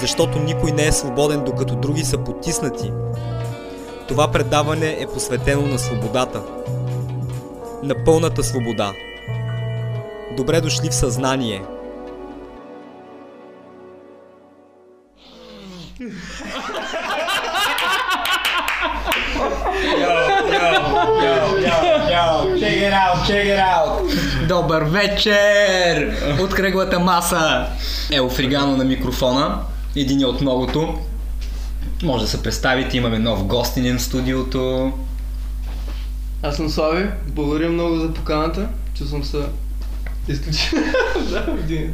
Защото никой не е свободен, докато други са потиснати. Това предаване е посветено на свободата. На пълната свобода. Добре дошли в съзнание. Добър вечер! От кръглата маса! Ело Фригано на микрофона. Един от многото. Може да се представите, имаме нов гостинен в студиото. Аз съм Слави, благодаря много за поканата. Чувствам се изключително.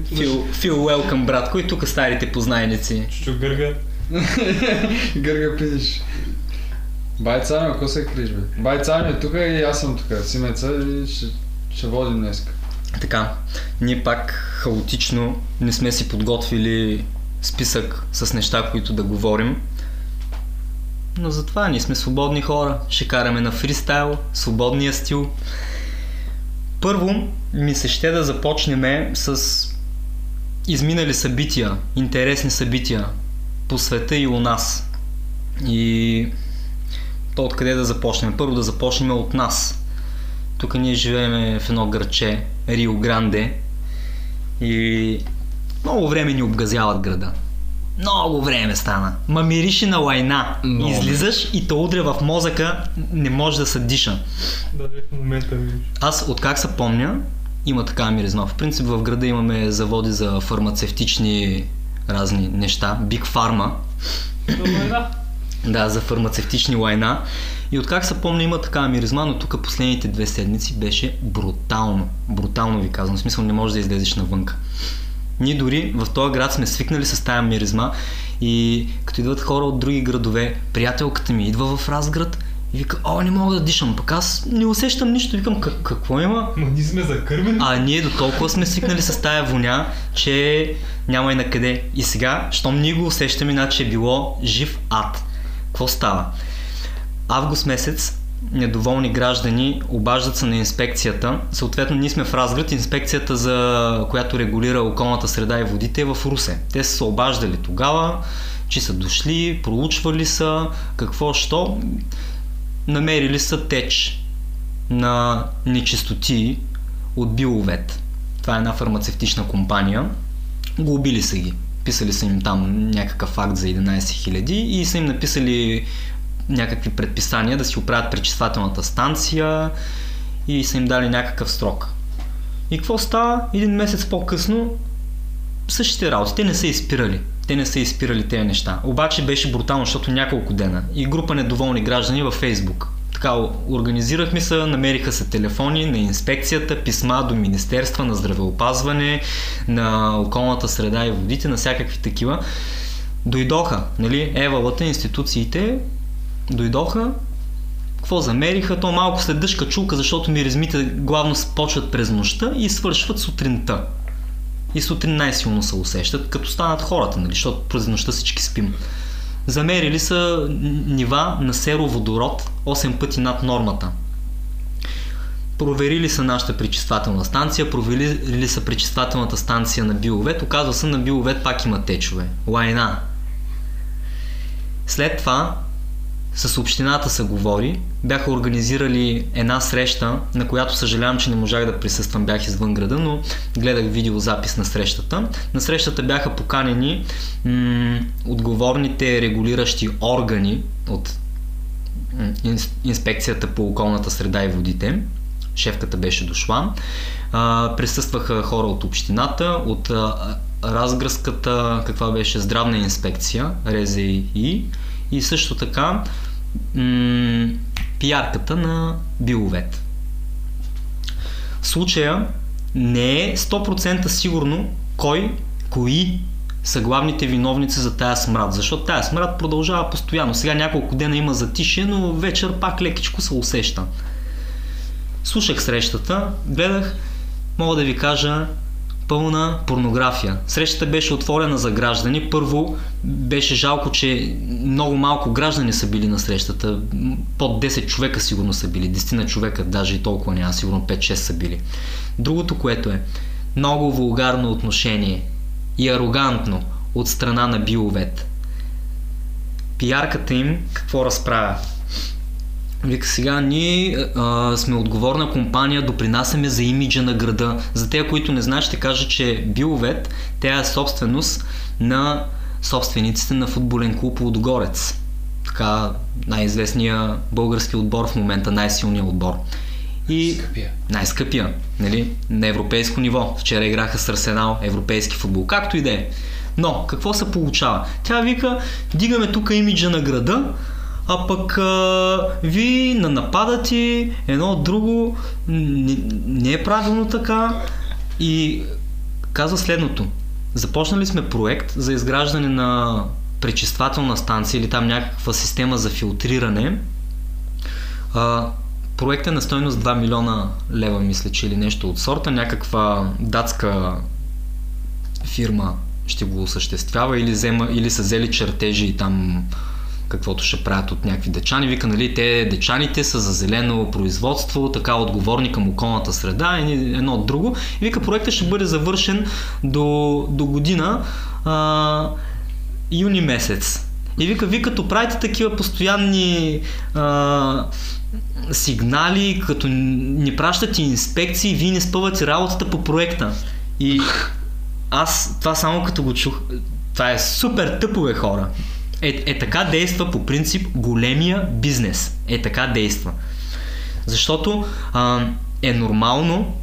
Фил, Фил Уелкъм, братко, и тук старите познайници. Чучо Гърга. Гърга пидиш. Бай Цаню, ако се криш, бе? Бай Цаню е тук и аз съм тук. Симеца и ще, ще водим днес. Така, ние пак хаотично не сме си подготвили списък с неща, които да говорим. Но затова ние сме свободни хора. Ще караме на фристайл, свободния стил. Първо ми се ще да започнем с изминали събития, интересни събития по света и у нас. И то откъде да започнем? Първо да започнем от нас. Тук ние живеем в едно градче, Рио Гранде. И много време ни обгазяват града. Много време стана. Ма мирише на лайна. Много. Излизаш и те удря в мозъка, не може да се диша. Даже в момента ми. Аз от как се помня, има такава миризма. В принцип в града имаме заводи за фармацевтични разни неща. Big Pharma. Добре, да. Да, за фармацевтични лайна. И от как се помня има такава миризма, но тук последните две седмици беше брутално. Брутално ви казвам. В смисъл не можеш да излезеш навънка. Ние дори в този град сме свикнали с тая миризма и като идват хора от други градове, приятелката ми идва в Разград и вика, о, не мога да дишам, пък аз не усещам нищо. Викам, «Как- какво има? Ма ние сме закърмени. А ние до толкова сме свикнали с тая воня, че няма и на къде. И сега, щом ние го усещаме, значи е било жив ад. Какво става? Август месец недоволни граждани обаждат се на инспекцията. Съответно, ние сме в Разград, инспекцията, за която регулира околната среда и водите е в Русе. Те са се обаждали тогава, че са дошли, проучвали са, какво, що. Намерили са теч на нечистоти от Биловет. Това е една фармацевтична компания. Глобили са ги. Писали са им там някакъв акт за 11 000 и са им написали някакви предписания да си оправят пречиствателната станция и са им дали някакъв срок. И какво става? Един месец по-късно същите работи. Те не са изпирали. Те не са изпирали тези неща. Обаче беше брутално, защото няколко дена. И група недоволни граждани във Фейсбук. Така, организирахме се, намериха се телефони на инспекцията, писма до Министерства на здравеопазване, на околната среда и водите, на всякакви такива. Дойдоха, нали, евалата, институциите, дойдоха, какво замериха, то малко след дъжка чулка, защото миризмите главно почват през нощта и свършват сутринта. И сутрин най-силно се усещат, като станат хората, нали, защото през нощта всички спим. Замерили са нива на сероводород 8 пъти над нормата. Проверили са нашата пречиствателна станция, проверили са пречиствателната станция на Биовет, оказва се на Биовет пак има течове. Лайна. След това с общината се говори, бяха организирали една среща, на която съжалявам, че не можах да присъствам, бях извън града, но гледах видеозапис на срещата. На срещата бяха поканени м- отговорните регулиращи органи от м, инс- инспекцията по околната среда и водите. Шефката беше дошла. А, присъстваха хора от общината, от а, разгръзката, каква беше здравна инспекция, РЗИ и също така м- пиарката на Биловет. Случая не е 100% сигурно кой, кои са главните виновници за тая смрад. Защото тая смрад продължава постоянно. Сега няколко дена има затишие, но вечер пак лекичко се усеща. Слушах срещата, гледах, мога да ви кажа, пълна порнография. Срещата беше отворена за граждани. Първо беше жалко, че много малко граждани са били на срещата. Под 10 човека сигурно са били. 10 на човека, даже и толкова няма, сигурно 5-6 са били. Другото, което е много вулгарно отношение и арогантно от страна на Биловет. Пиарката им какво разправя? Вика сега, ние а, сме отговорна компания, допринасяме за имиджа на града. За тези, които не знаят, ще кажа, че Биловет, тя е собственост на собствениците на футболен клуб Лудогорец. Така най-известния български отбор в момента, най-силният отбор. И Скъпия. най-скъпия, нали? На европейско ниво. Вчера играха с Арсенал, европейски футбол. Както и да е. Но, какво се получава? Тя вика, дигаме тук имиджа на града, а пък а, ви на нападати едно от друго не, не е правилно така и казва следното. Започнали сме проект за изграждане на пречиствателна станция или там някаква система за филтриране. А, проектът е на стойност 2 милиона лева, мисля, че или нещо от сорта. Някаква датска фирма ще го осъществява или, взема, или са взели чертежи и там каквото ще правят от някакви дечани. Вика, нали, те дечаните са за зелено производство, така отговорни към околната среда, едно от друго. И вика, проектът ще бъде завършен до, до година, а, юни месец. И вика, вие като правите такива постоянни а, сигнали, като ни пращате инспекции, вие не спъвате работата по проекта. И аз това само като го чух, това е супер тъпове хора. Е, е така действа по принцип големия бизнес. Е така действа. Защото а, е нормално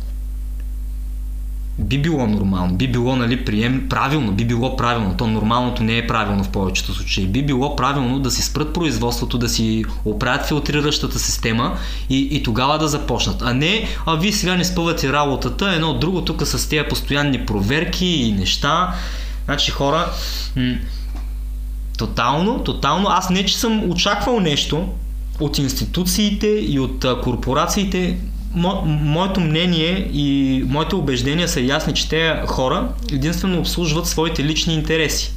би било нормално, би било нали, прием, правилно, би било правилно, то нормалното не е правилно в повечето случаи, би било правилно да си спрат производството, да си оправят филтриращата система и, и тогава да започнат. А не, а вие сега не спъвате работата, едно от друго тук с тези постоянни проверки и неща. Значи хора, м- тотално, тотално, аз не че съм очаквал нещо от институциите и от корпорациите, Мо, моето мнение и моите убеждения са ясни, че те хора единствено обслужват своите лични интереси.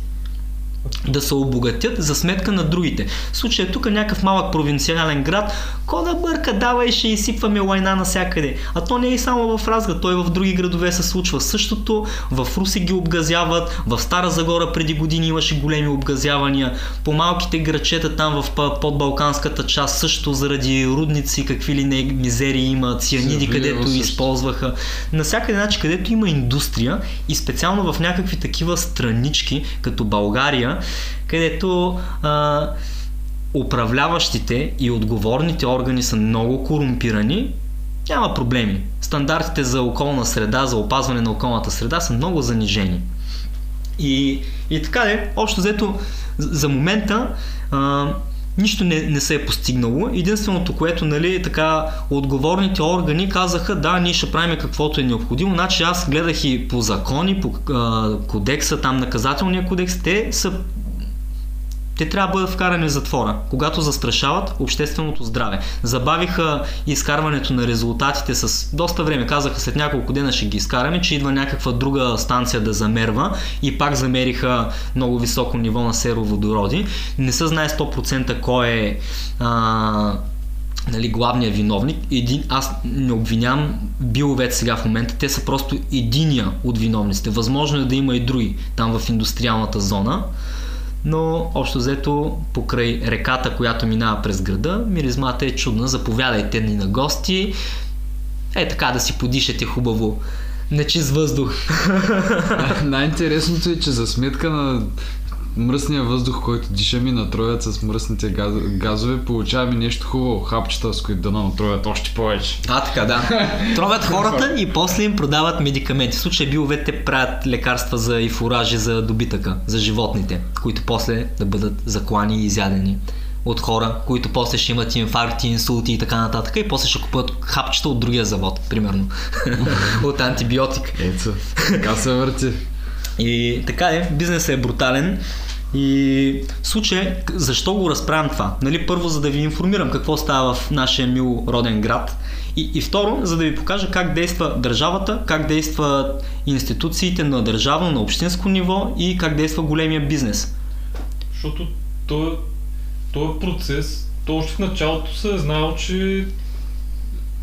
Да се обогатят за сметка на другите. В случая тук е някакъв малък провинциален град, ко да бърка, давай ще изсипваме лайна навсякъде. А то не е само в Разград, той в други градове се случва същото. В Руси ги обгазяват, в Стара Загора преди години имаше големи обгазявания. По малките грачета там в подбалканската част също заради рудници, какви ли не мизерии има, цианиди, където също. използваха. Навсякъде, значи, където има индустрия и специално в някакви такива странички, като България, където а, управляващите и отговорните органи са много корумпирани, няма проблеми. Стандартите за околна среда, за опазване на околната среда са много занижени. И, и така де, общо взето, за момента а, нищо не, не се е постигнало. Единственото, което, нали, така, отговорните органи казаха, да, ние ще правим каквото е необходимо. Значи аз гледах и по закони, по а, кодекса, там наказателния кодекс, те са те трябва да бъдат вкарани в затвора, когато застрашават общественото здраве. Забавиха изкарването на резултатите с доста време. Казаха след няколко дена ще ги изкараме, че идва някаква друга станция да замерва и пак замериха много високо ниво на сероводороди. Не се знае 100% кой е а, нали, главният виновник. Един, аз не обвинявам Биловет сега в момента, те са просто единия от виновниците. Възможно е да има и други там в индустриалната зона, но общо взето покрай реката, която минава през града, миризмата е чудна. Заповядайте ни на гости. Е така да си подишете хубаво нечист въздух. Най-интересното е, че за сметка на мръсния въздух, който дишаме на троят с мръсните газ, газове, получаваме нещо хубаво, хапчета, с които да натроят още повече. А, така, да. Тровят хората и после им продават медикаменти. В случай билове те правят лекарства за и фуражи за добитъка, за животните, които после да бъдат заклани и изядени от хора, които после ще имат инфаркти, инсулти и така нататък и после ще купуват хапчета от другия завод, примерно. от антибиотик. Ето, така се върти. И така е, бизнесът е брутален. И в случай, защо го разправям това? Нали, първо, за да ви информирам какво става в нашия мил роден град. И, и второ, за да ви покажа как действа държавата, как действат институциите на държавно, на общинско ниво и как действа големия бизнес. Защото този, този процес, то още в началото се е знаел, че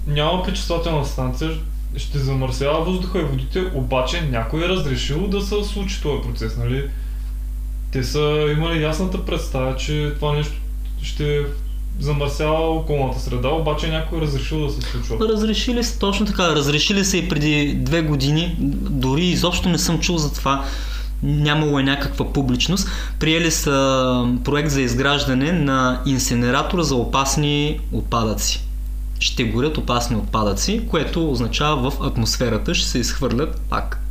няма пречиствателна станция, ще замърсява въздуха и водите, обаче някой е разрешил да се случи този процес, нали? Те са имали ясната представа, че това нещо ще замърсява околната среда, обаче някой е разрешил да се случва. Разрешили се, точно така, разрешили се и преди две години, дори изобщо не съм чул за това, нямало е някаква публичност. Приели са проект за изграждане на инсенератор за опасни отпадъци. Ще горят опасни отпадъци, което означава в атмосферата ще се изхвърлят пак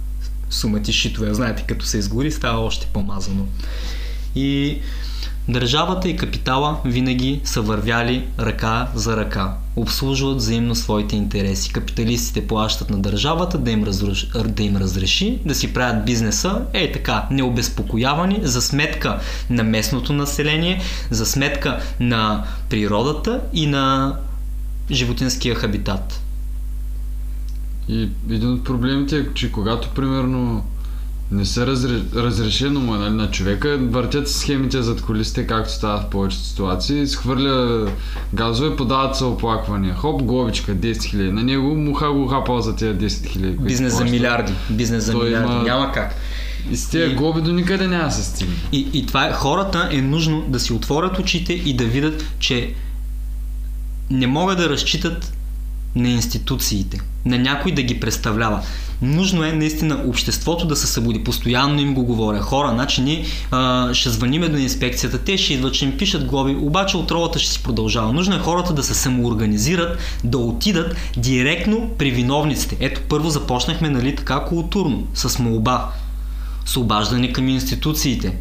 сумати шитове. Знаете, като се изгори, става още по-мазано. И Държавата и капитала винаги са вървяли ръка за ръка. Обслужват взаимно своите интереси. Капиталистите плащат на държавата да им, разруш... да им разреши да си правят бизнеса, е така, необезпокоявани за сметка на местното население, за сметка на природата и на животинския хабитат. И един от проблемите е, че когато примерно не се разре... разрешено му нали, на човека, въртят схемите зад колисите, както става в повечето ситуации, схвърля газове, подават се оплаквания. Хоп, глобичка, 10 000. На него муха го хапал за тези 10 000. Бизнес за милиарди. Бизнес за Той милиарди. има- Няма как. И с тези И- глоби до никъде няма се стигне. И, и това е, хората е нужно да си отворят очите и да видят, че не могат да разчитат на институциите, на някой да ги представлява. Нужно е наистина обществото да се събуди. Постоянно им го говоря. Хора, значи ние а, ще звъниме до инспекцията, те ще идват, ще им пишат глоби, обаче отровата ще си продължава. Нужно е хората да се самоорганизират, да отидат директно при виновниците. Ето първо започнахме нали, така културно, с молба, с обаждане към институциите.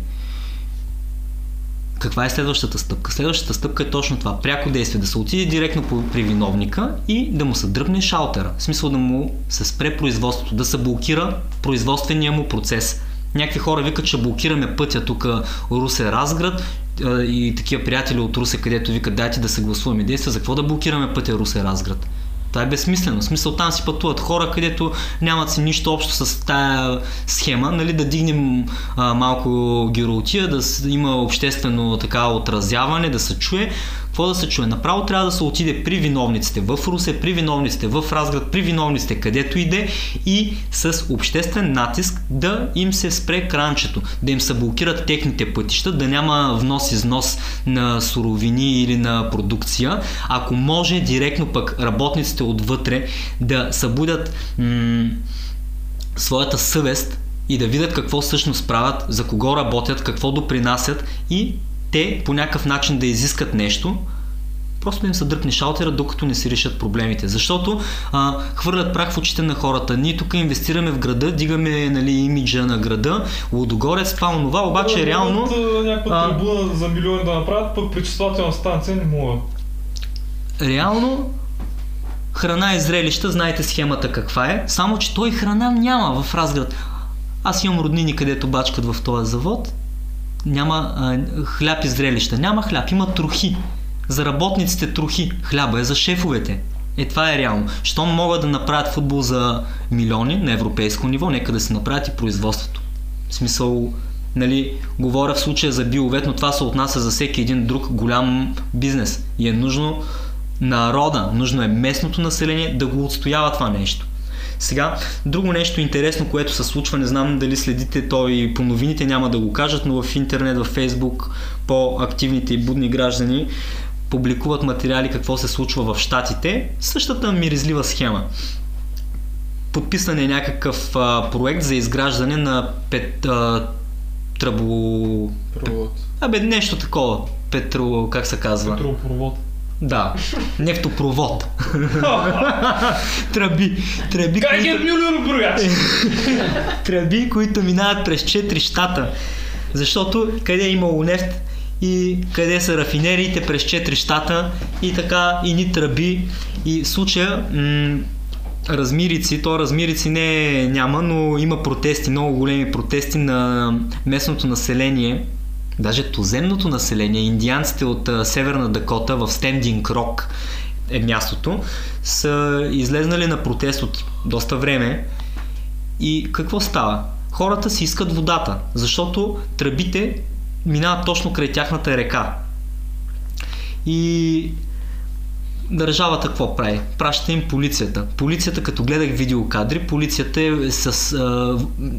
Каква е следващата стъпка? Следващата стъпка е точно това. Пряко действие. Да се отиде директно при виновника и да му се дръпне шалтера. В смисъл да му се спре производството, да се блокира производствения му процес. Някакви хора викат, че блокираме пътя тук Русе Разград а, и такива приятели от Русе, където викат дайте да съгласуваме действия. За какво да блокираме пътя Русе Разград? Това е безсмислено. В смисъл там си пътуват хора, където нямат си нищо общо с тая схема, нали, да дигнем а, малко геротия, да има обществено така отразяване, да се чуе. Какво да се чуе? Направо трябва да се отиде при виновниците в Русе, при виновниците в Разград, при виновниците където иде и с обществен натиск да им се спре кранчето, да им се блокират техните пътища, да няма внос-износ на суровини или на продукция. Ако може директно пък работниците отвътре да събудят м- своята съвест и да видят какво всъщност правят, за кого работят, какво допринасят и те по някакъв начин да изискат нещо, просто им се дръпне шалтера, докато не си решат проблемите. Защото а, хвърлят прах в очите на хората. Ние тук инвестираме в града, дигаме нали, имиджа на града, Лудогорец, това, онова, обаче Да, реално... някаква а- трибуна за милиони да направят, пък пречиствателна станция не могат. реално храна и зрелища, знаете схемата каква е, само че той храна няма в Разград. Аз имам роднини, където бачкат в този завод, няма а, хляб и зрелища. Няма хляб, има трохи. За работниците трохи. Хляба е за шефовете. Е, това е реално. Щом могат да направят футбол за милиони на европейско ниво, нека да се направят и производството. В смисъл, нали, говоря в случая за биовет, но това се отнася за всеки един друг голям бизнес. И е нужно народа, нужно е местното население да го отстоява това нещо. Сега, друго нещо интересно, което се случва, не знам дали следите то и по новините няма да го кажат, но в интернет, в Фейсбук, по-активните и будни граждани публикуват материали какво се случва в Штатите. Същата миризлива схема. Подписан е някакъв а, проект за изграждане на пет, а, тръбо... Провод. Абе, нещо такова. Петро... как се казва? Петропровод. Да, нефтопровод. тръби. Тръби, Как е Мюллер брояч? тръби, които минават през 4 щата. Защото къде е имало нефт и къде са рафинериите през 4 щата и така и ни тръби. И в случая м- размирици, то размирици не няма, но има протести, много големи протести на местното население, даже туземното население, индианците от Северна Дакота в Стендинг Рок е мястото, са излезнали на протест от доста време и какво става? Хората си искат водата, защото тръбите минават точно край тяхната река. И държавата какво прави? Праща им полицията. Полицията, като гледах видеокадри, полицията е с... А,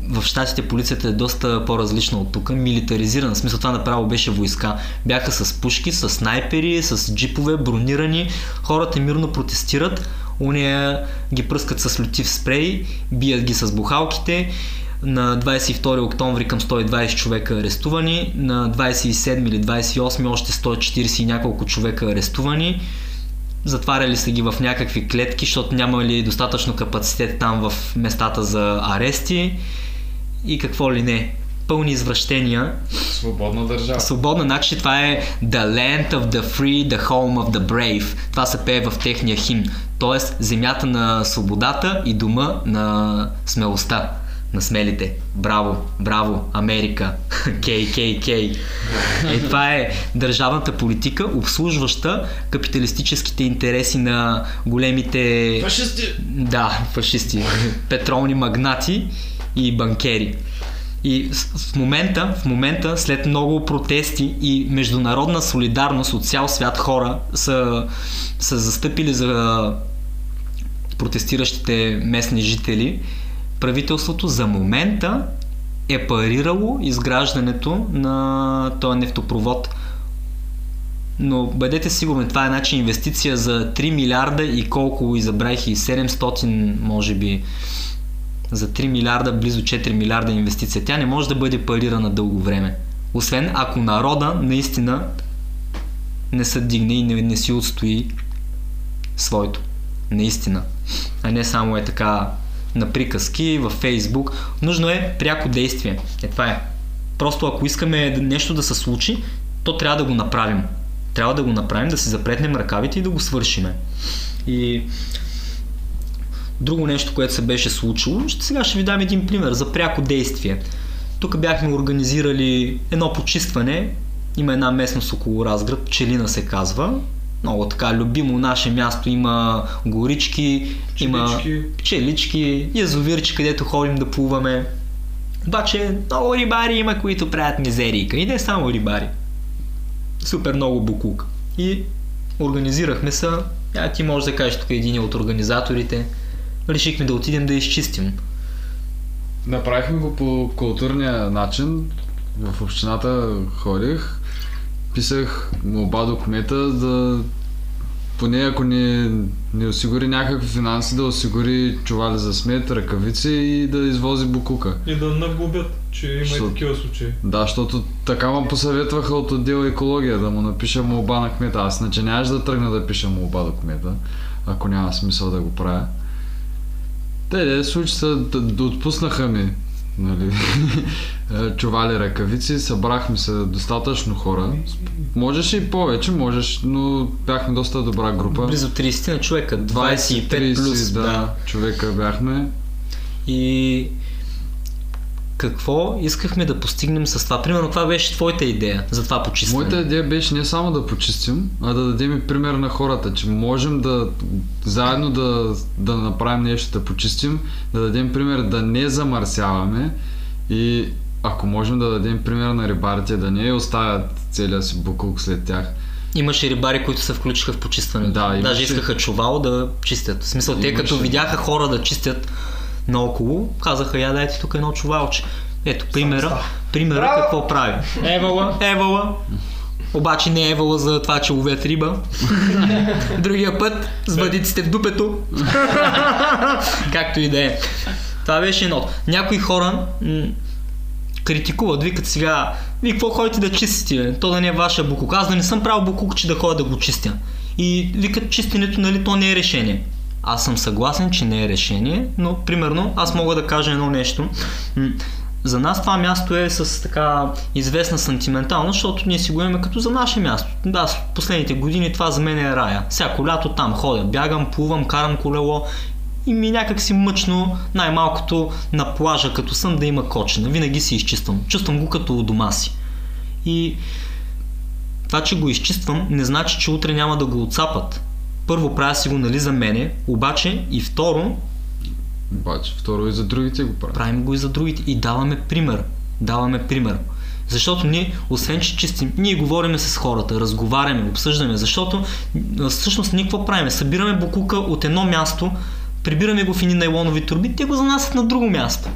в щатите полицията е доста по-различна от тук, милитаризирана. В смисъл това направо беше войска. Бяха с пушки, с снайпери, с джипове, бронирани. Хората мирно протестират. Уния ги пръскат с лютив спрей, бият ги с бухалките на 22 октомври към 120 човека арестувани, на 27 или 28 още 140 и няколко човека арестувани. Затваряли са ги в някакви клетки, защото нямали достатъчно капацитет там в местата за арести и какво ли не. Пълни извращения. Свободна държава. Свободна, значи това е The land of the free, the home of the brave. Това се пее в техния химн. Тоест земята на свободата и дома на смелостта на смелите. Браво, браво, Америка, кей, кей, кей. Е, това е държавната политика, обслужваща капиталистическите интереси на големите... Фашисти! Да, фашисти. Петролни магнати и банкери. И в момента, в момента, след много протести и международна солидарност от цял свят хора са, са застъпили за протестиращите местни жители, правителството за момента е парирало изграждането на този нефтопровод. Но бъдете сигурни, това е значи инвестиция за 3 милиарда и колко изабрах и 700 може би за 3 милиарда, близо 4 милиарда инвестиция. Тя не може да бъде парирана дълго време. Освен ако народа наистина не се дигне и не, не си отстои своето. Наистина. А не само е така на приказки във Фейсбук. Нужно е пряко действие. Е, това е. Просто ако искаме нещо да се случи, то трябва да го направим. Трябва да го направим, да си запретнем ръкавите и да го свършиме. И друго нещо, което се беше случило, сега ще ви дам един пример за пряко действие. Тук бяхме организирали едно почистване. Има една местност около Разград, Пчелина се казва много така любимо наше място. Има горички, има пчелички, язовирчи, където ходим да плуваме. Обаче много рибари има, които правят мизерийка. И не само рибари. Супер много букук. И организирахме се. Я ти можеш да кажеш тук един от организаторите. Решихме да отидем да изчистим. Направихме го по културния начин. В общината ходих, писах молба до кмета да поне ако не, не осигури някакви финанси, да осигури чували за смет, ръкавици и да извози букука. И да наглобят, че има Що- и такива случаи. Да, защото така ме посъветваха от отдел екология да му напиша молба на кмета. Аз иначе нямаш да тръгна да пиша молба до кмета, ако няма смисъл да го правя. Те, де, случи се, да, да отпуснаха ми нали, чували ръкавици, събрахме се достатъчно хора. Можеше и повече, можеш, но бяхме доста добра група. Близо 30 на човека, 25 30, плюс. да, да. човека бяхме. И какво искахме да постигнем с това? Примерно, това беше твоята идея за това почистване. Моята идея беше не само да почистим, а да дадем и пример на хората, че можем да заедно да, да направим нещо, да почистим, да дадем пример да не замърсяваме и ако можем да дадем пример на рибарите, да не оставят целия си букук след тях. Имаше рибари, които се включиха в почистването. Да, имаше. Даже искаха чувал да чистят. В смисъл, те като Имаше. видяха хора да чистят наоколо, казаха, я дайте тук едно чувалче. Ето, примера, примера Браво! какво прави. Евала, евала. Обаче не е евала за това, че ловят риба. Другия път с бъдиците в дупето. Както и да е. Това беше едно. Някои хора м- критикуват, викат сега, вие какво ходите да чистите, бе? то да не е ваша букук. Аз да не съм правил букук, че да ходя да го чистя. И викат, чистенето, нали, то не е решение. Аз съм съгласен, че не е решение, но примерно аз мога да кажа едно нещо. За нас това място е с така известна сантименталност, защото ние си го имаме като за наше място. Да, с последните години това за мен е рая. Всяко лято там ходя, бягам, плувам, карам колело и ми някак си мъчно, най-малкото на плажа, като съм да има кочина. Винаги си изчиствам. Чувствам го като у дома си. И това, че го изчиствам, не значи, че утре няма да го отцапат. Първо правя си го нали за мене, обаче и второ Обаче, второ и за другите го правят. правим го и за другите и даваме пример. Даваме пример. Защото ние, освен че чистим, ние говориме с хората, разговаряме, обсъждаме, защото всъщност ние какво правим? Събираме букука от едно място, прибираме го в едни найлонови турби, те го занасят на друго място.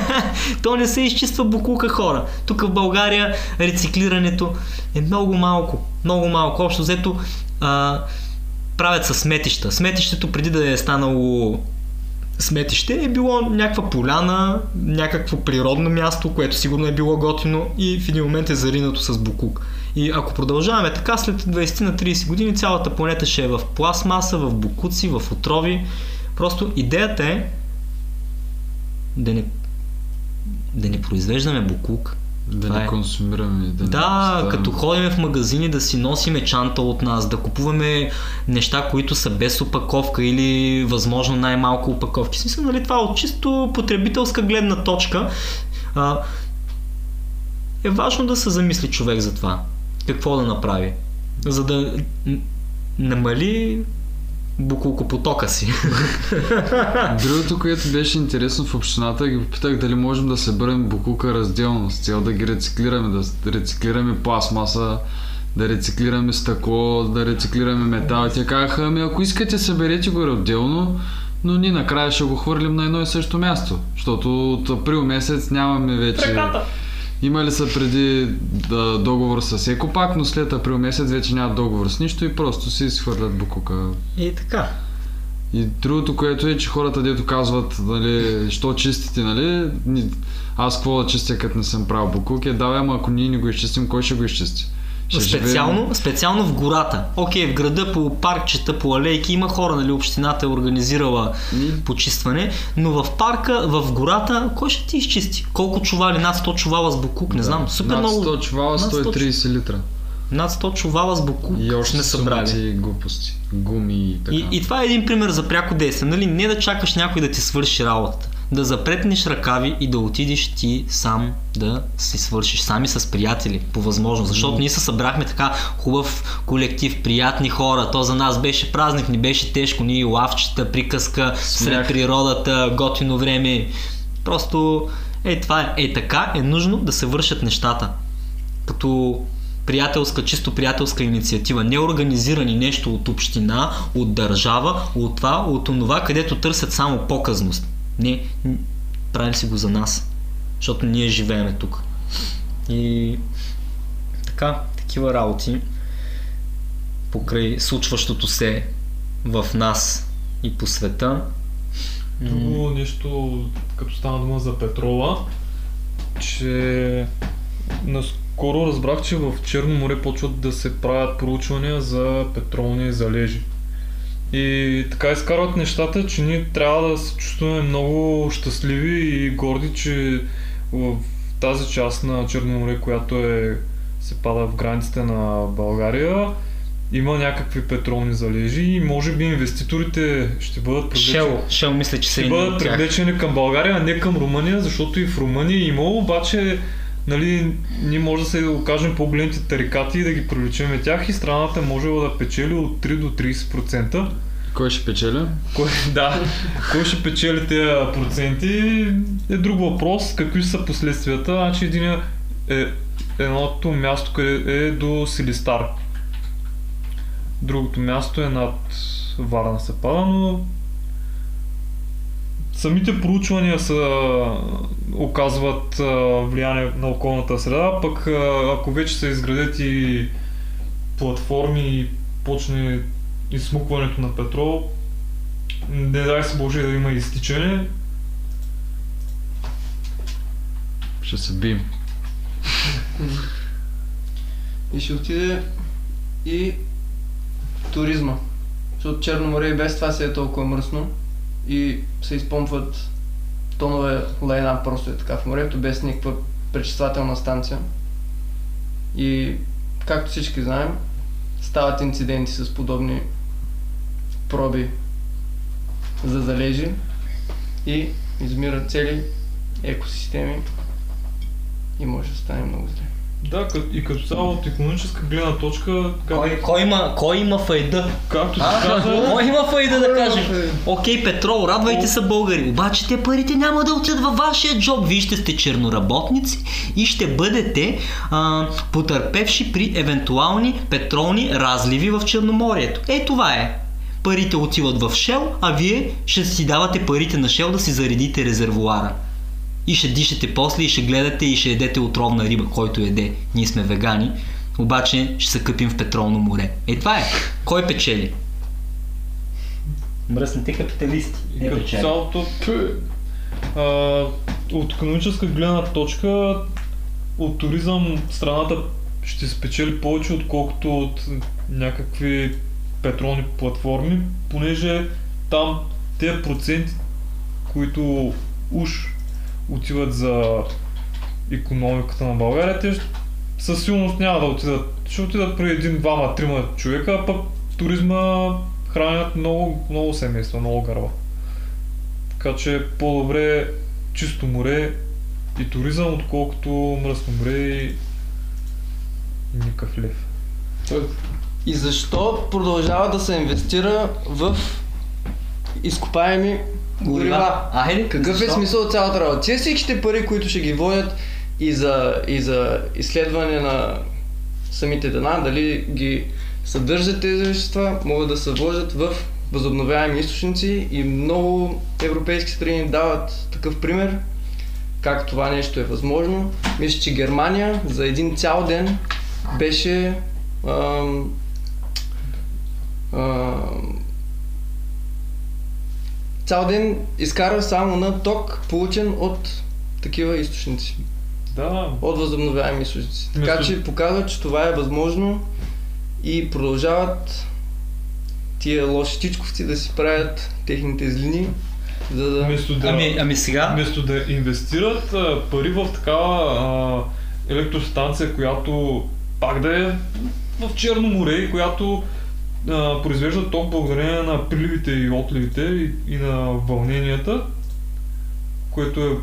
То не се изчиства букука хора. Тук в България рециклирането е много малко. Много малко. Общо взето а, правят със сметища. Сметището преди да е станало сметище е било някаква поляна, някакво природно място, което сигурно е било готино и в един момент е заринато с букук. И ако продължаваме така, след 20 на 30 години цялата планета ще е в пластмаса, в букуци, в отрови. Просто идеята е да не, да не произвеждаме букук, Да Това не е. консумираме. Да, не да, оставяме. като ходим в магазини да си носиме чанта от нас, да купуваме неща, които са без опаковка или възможно най-малко опаковки. Смисъл, нали, това от чисто потребителска гледна точка а, е важно да се замисли човек за това. Какво да направи. За да намали букулкопотока си. Другото, което беше интересно в общината, ги попитах дали можем да съберем букука разделно с цел да ги рециклираме, да рециклираме пластмаса, да рециклираме стъкло, да рециклираме метал. И те казаха, ами ако искате съберете го отделно, но ние накрая ще го хвърлим на едно и също място, защото от април месец нямаме вече... Имали са преди да, договор с Екопак, но след април месец вече нямат договор с нищо и просто си изхвърлят букука. И така. И другото, което е, че хората дето казват, нали, що чистите, нали, аз какво да чистя, като не съм правил буклук, е давай, ама ако ние не го изчистим, кой ще го изчисти? Ще Специално, специално в гората. Окей, в града по паркчета, по алейки има хора, нали, общината е организирала почистване, но в парка, в гората, кой ще ти изчисти? Колко чували? Над 100 чувала с букук, не знам. Супер Над много. 100 чувала, над 100 130 литра. Над 100 чувала с букук И още сме събрали. глупости, гуми и така. И, и това е един пример за пряко действие. Нали? Не да чакаш някой да ти свърши работата. Да запретнеш ръкави и да отидеш ти сам да си свършиш. Сами с приятели, по възможност. Защото ние се събрахме така хубав колектив, приятни хора. То за нас беше празник, ни беше тежко. Ние лавчета, приказка, сред Смях. природата, готино време. Просто е това е. Е така е нужно да се вършат нещата. Като приятелска, чисто приятелска инициатива, не организирани нещо от община, от държава, от това, от онова, където търсят само показност. Не, правим си го за нас, защото ние живееме тук. И така, такива работи покрай случващото се в нас и по света. Друго нещо, като стана дума за петрола, че наскоро разбрах, че в Черно море почват да се правят проучвания за петролни залежи. И така изкарват нещата, че ние трябва да се чувстваме много щастливи и горди, че в тази част на Черно море, която е, се пада в границите на България, има някакви петролни залежи и може би инвеститорите ще бъдат привлечени. Шел, Шел мисля, че Ще бъдат привлечени към България, а не към Румъния, защото и в Румъния е имало, обаче нали, ние може да се окажем по-големите тарикати и да ги привлечем тях и страната може да печели от 3 до 30%. Кой ще печели? Кой, да, кой ще печели тези проценти е друг въпрос. Какви са последствията? Значи един е едното място къде е до Силистар. Другото място е над Варна се пада, но самите проучвания са, оказват а, влияние на околната среда, пък а, ако вече се изградят и платформи и почне изсмукването на петрол, не дай се Боже да има изтичане, Ще се бием. И ще отиде и туризма. Защото Черно море и без това се е толкова мръсно и се изпомпват тонове лайна просто е така в морето, без никаква пречиствателна станция. И както всички знаем, стават инциденти с подобни проби за залежи и измират цели екосистеми и може да стане много зле. Да, и като цяло от економическа гледна точка, как, Кой, кой, има, кой има файда? както А, каза, кой има файда да кажем? Окей, петрол, радвайте се българи. Обаче те парите няма да отидат във вашия джоб. Вие ще сте черноработници и ще бъдете а, потърпевши при евентуални петролни разливи в Черноморието. Е, това е. Парите отиват в Шел, а вие ще си давате парите на Шел да си заредите резервуара. И ще дишате после и ще гледате и ще едете отровна риба, който еде. Ние сме вегани, обаче ще се къпим в петролно море. Е, това е. Кой печели? Мръсните капиталисти. Като цялото, а, от економическа гледна точка, от туризъм страната ще спечели повече, отколкото от някакви петролни платформи, понеже там тези проценти, които уж отиват за економиката на България, те със сигурност няма да отидат. Ще отидат при един, двама, трима човека, а пък туризма хранят много, много семейства, много гърба. Така че по-добре чисто море и туризъм, отколкото мръсно море и никакъв лев. И защо продължава да се инвестира в изкопаеми горива? Айде, Какъв е защо? смисъл от цялата работа? Тия всичките пари, които ще ги водят и за, и за изследване на самите дена, дали ги съдържат тези вещества, могат да се вложат в възобновяеми източници и много европейски страни дават такъв пример как това нещо е възможно. Мисля, че Германия за един цял ден беше ам, ам, цял ден изкара само на ток, получен от такива източници, Да, от възобновяеми източници. Така Мисля- че показва, че това е възможно и продължават тия лоши тичковци да си правят техните злини, за да... вместо да, Ами, ами сега, вместо да инвестират а, пари в такава а, електростанция, която пак да е в Черно море която а, произвежда ток благодарение на приливите и отливите и, и на вълненията, което е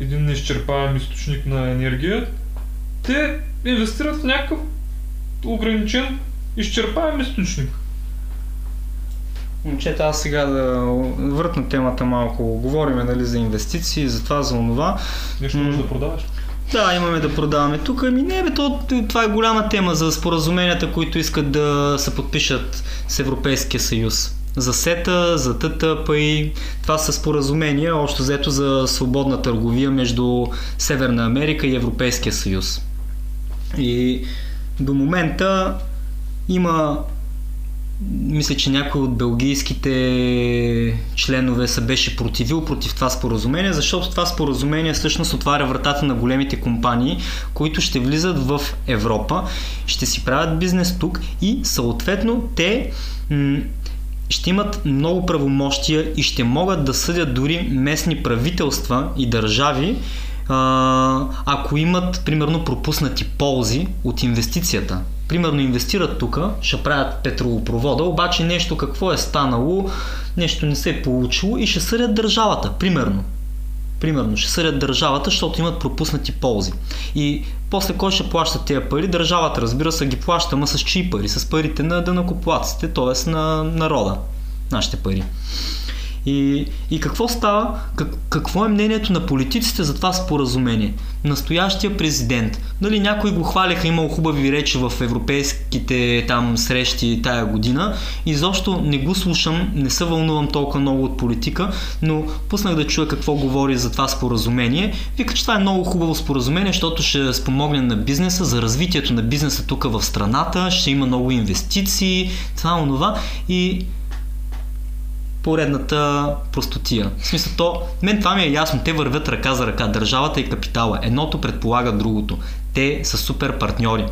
един неизчерпаем източник на енергия, те инвестират в някакъв ограничен изчерпаем източник. Момчета, аз сега да въртна темата малко. Говориме нали, за инвестиции, за това, за онова. Нещо М. можеш да продаваш. Да, имаме да продаваме тук. Ами не, бе, то, това е голяма тема за споразуменията, които искат да се подпишат с Европейския съюз. За СЕТА, за ТТП и това са споразумения, общо взето за свободна търговия между Северна Америка и Европейския съюз. И до момента има мисля, че някой от белгийските членове се беше противил против това споразумение, защото това споразумение всъщност отваря вратата на големите компании, които ще влизат в Европа, ще си правят бизнес тук и съответно те м- ще имат много правомощия и ще могат да съдят дори местни правителства и държави, ако имат, примерно, пропуснати ползи от инвестицията. Примерно инвестират тук, ще правят петролопровода, обаче нещо какво е станало, нещо не се е получило и ще съдят държавата, примерно. Примерно, ще съдят държавата, защото имат пропуснати ползи. И после кой ще плаща тези пари? Държавата, разбира се, ги плаща, ама с чии пари? С парите на дънакоплаците, т.е. на народа. Нашите пари. И, и какво става? Как, какво е мнението на политиците за това споразумение? Настоящия президент. Нали, някои го хваляха, имал хубави речи в европейските там срещи тая година. Изобщо не го слушам, не се вълнувам толкова много от политика, но пуснах да чуя какво говори за това споразумение. Вика, че това е много хубаво споразумение, защото ще спомогне на бизнеса, за развитието на бизнеса тук в страната, ще има много инвестиции, това, онова. И поредната простотия. В смисъл то, мен това ми е ясно, те вървят ръка за ръка, държавата и капитала. Едното предполага другото. Те са супер партньори.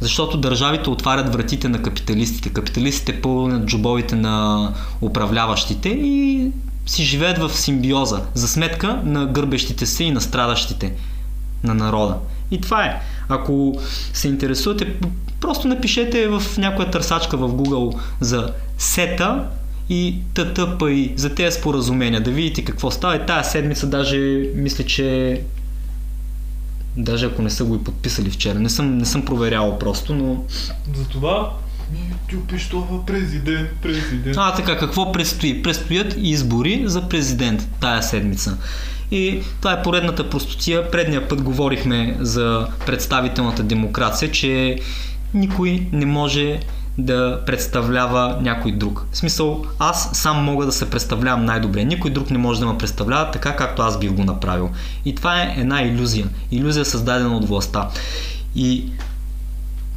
Защото държавите отварят вратите на капиталистите. Капиталистите пълнят джобовите на управляващите и си живеят в симбиоза, за сметка на гърбещите се и на страдащите на народа. И това е. Ако се интересувате, просто напишете в някоя търсачка в Google за сета и т.т.п. и за тези споразумения, да видите какво става. И тая седмица даже мисля, че даже ако не са го и подписали вчера. Не съм, не съм проверявал просто, но... Затова ми тюпиш това президент, президент. А, така, какво предстои? Предстоят избори за президент тая седмица. И това е поредната простотия. Предния път говорихме за представителната демокрация, че никой не може да представлява някой друг. В смисъл, аз сам мога да се представлявам най-добре. Никой друг не може да ме представлява така, както аз бих го направил. И това е една иллюзия. Иллюзия създадена от властта. И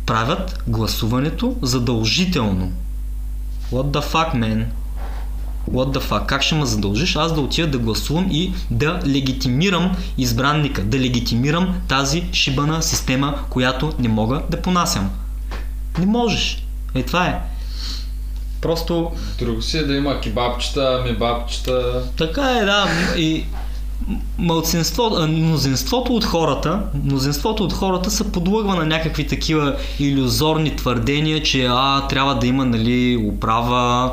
правят гласуването задължително. What the fuck, man? What the fuck? Как ще ме задължиш аз да отида да гласувам и да легитимирам избранника, да легитимирам тази шибана система, която не мога да понасям? Не можеш. Е, това е. Просто Друго си е да има кебабчета, мебабчета. така е, да. И мълцинство, мнозинството от хората, мнозинството от хората са подлъгва на някакви такива иллюзорни твърдения, че а, трябва да има нали, управа,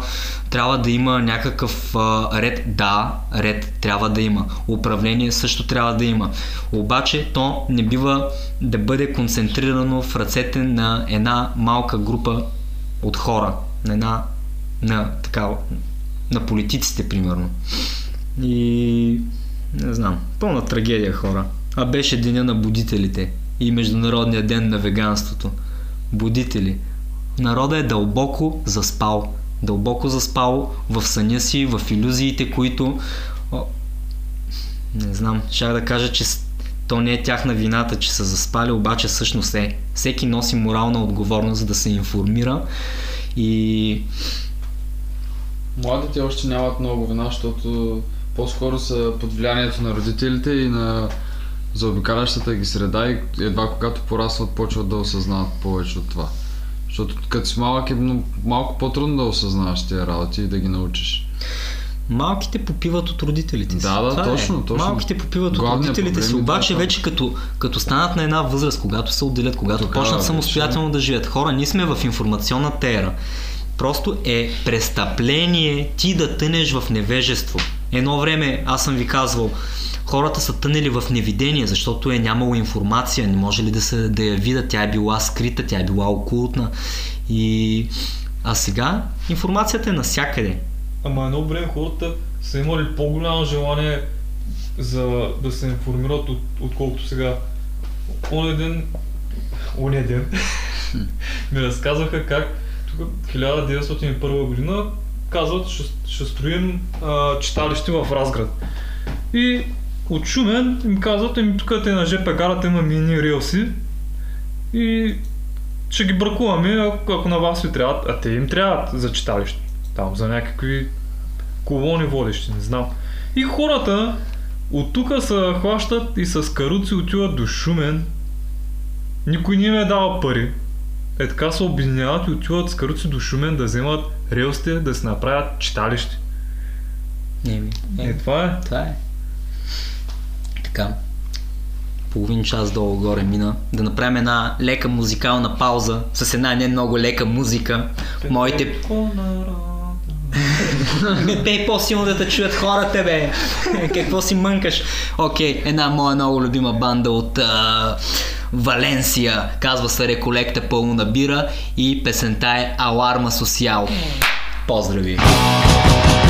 трябва да има някакъв а, ред. Да, ред трябва да има. Управление също трябва да има. Обаче то не бива да бъде концентрирано в ръцете на една малка група от хора, на на, така, на политиците, примерно. И не знам, пълна трагедия хора. А беше деня на будителите и Международния ден на веганството. Будители. Народа е дълбоко заспал. Дълбоко заспал в съня си, в иллюзиите, които... О, не знам, ще да кажа, че то не е тяхна вината, че са заспали, обаче всъщност е. Всеки носи морална отговорност да се информира и Младите още нямат много вина, защото по-скоро са под влиянието на родителите и на заобикалящата ги среда и едва когато порастват почват да осъзнават повече от това. Защото като си малък е малко по-трудно да осъзнаваш тези работи и да ги научиш. Малките попиват от родителите си. Да, да, Това точно, е. точно. Малките попиват от Главният родителите проблем си, е обаче това. вече като, като станат на една възраст, когато се отделят, когато Тогава почнат вече. самостоятелно да живеят. Хора, ние сме в информационната ера. Просто е престъпление ти да тънеш в невежество. Едно време, аз съм ви казвал, хората са тънели в невидение, защото е нямало информация, не може ли да, се, да я видят, тя е била скрита, тя е била окултна. И... А сега информацията е навсякъде. Ама едно време хората са имали по-голямо желание за да се информират от, отколкото сега. Оня ден, оня ден, ми разказаха как тук 1901 година казват, ще, ще строим а, читалище в Разград. И от Шумен им казват, еми тук те на ЖП гарата има мини релси и ще ги бракуваме, ако, ако на вас ви трябват, а те им трябват за читалище. Там за някакви колони водещи, не знам. И хората от тук се хващат и с каруци отиват до Шумен. Никой не им е дал пари. Е така се объединяват и отиват с каруци до Шумен да вземат релсите, да се направят читалище. Еми, Е, това е. Това е. Така. Половин час долу-горе мина. Да направим една лека музикална пауза с една не много лека музика. Моите... Ме пей по-силно да те чуят хората, бе. Какво си мънкаш? Окей, една моя много любима банда от а, Валенсия. Казва се Реколекта пълно набира и песента е Аларма Социал. Поздрави! Hay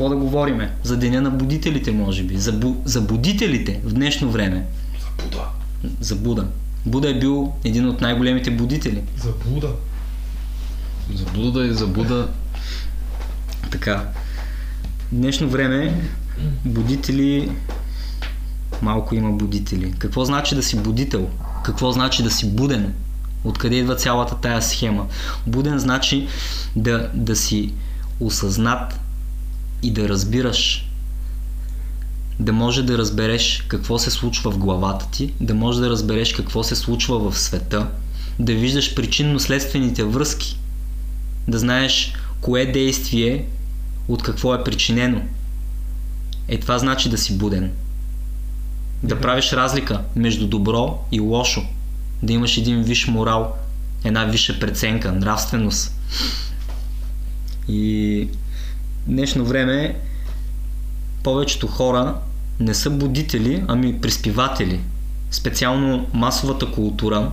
какво да говориме? За деня на будителите, може би. За, бу... за будителите в днешно време. За Буда. За Буда. Буда е бил един от най-големите будители. За Буда. За Буда и за Буда. Така. В днешно време будители... Малко има будители. Какво значи да си будител? Какво значи да си буден? Откъде идва цялата тая схема? Буден значи да, да си осъзнат и да разбираш да може да разбереш какво се случва в главата ти, да може да разбереш какво се случва в света, да виждаш причинно-следствените връзки, да знаеш кое действие от какво е причинено. Е това значи да си буден. Да правиш разлика между добро и лошо. Да имаш един виш морал, една висша преценка, нравственост. И днешно време повечето хора не са будители, ами приспиватели. Специално масовата култура,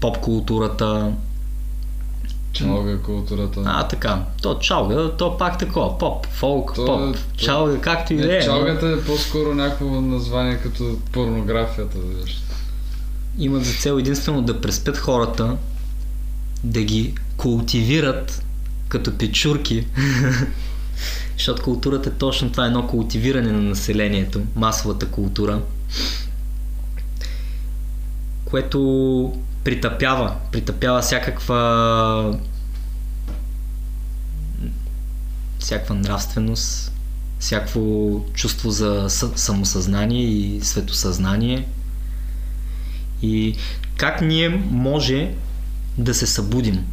поп културата, Чалга културата. а, така. То чалга, то пак такова. Поп, фолк, То е- поп, то- чалга, както и да е. чалгата е по-скоро някакво название като порнографията. Виж. Имат за цел единствено да преспят хората, да ги култивират като печурки. Защото културата е точно това, едно култивиране на населението, масовата култура, което притъпява, притъпява всякаква всякаква нравственост, всякакво чувство за съ- самосъзнание и светосъзнание. И как ние може да се събудим?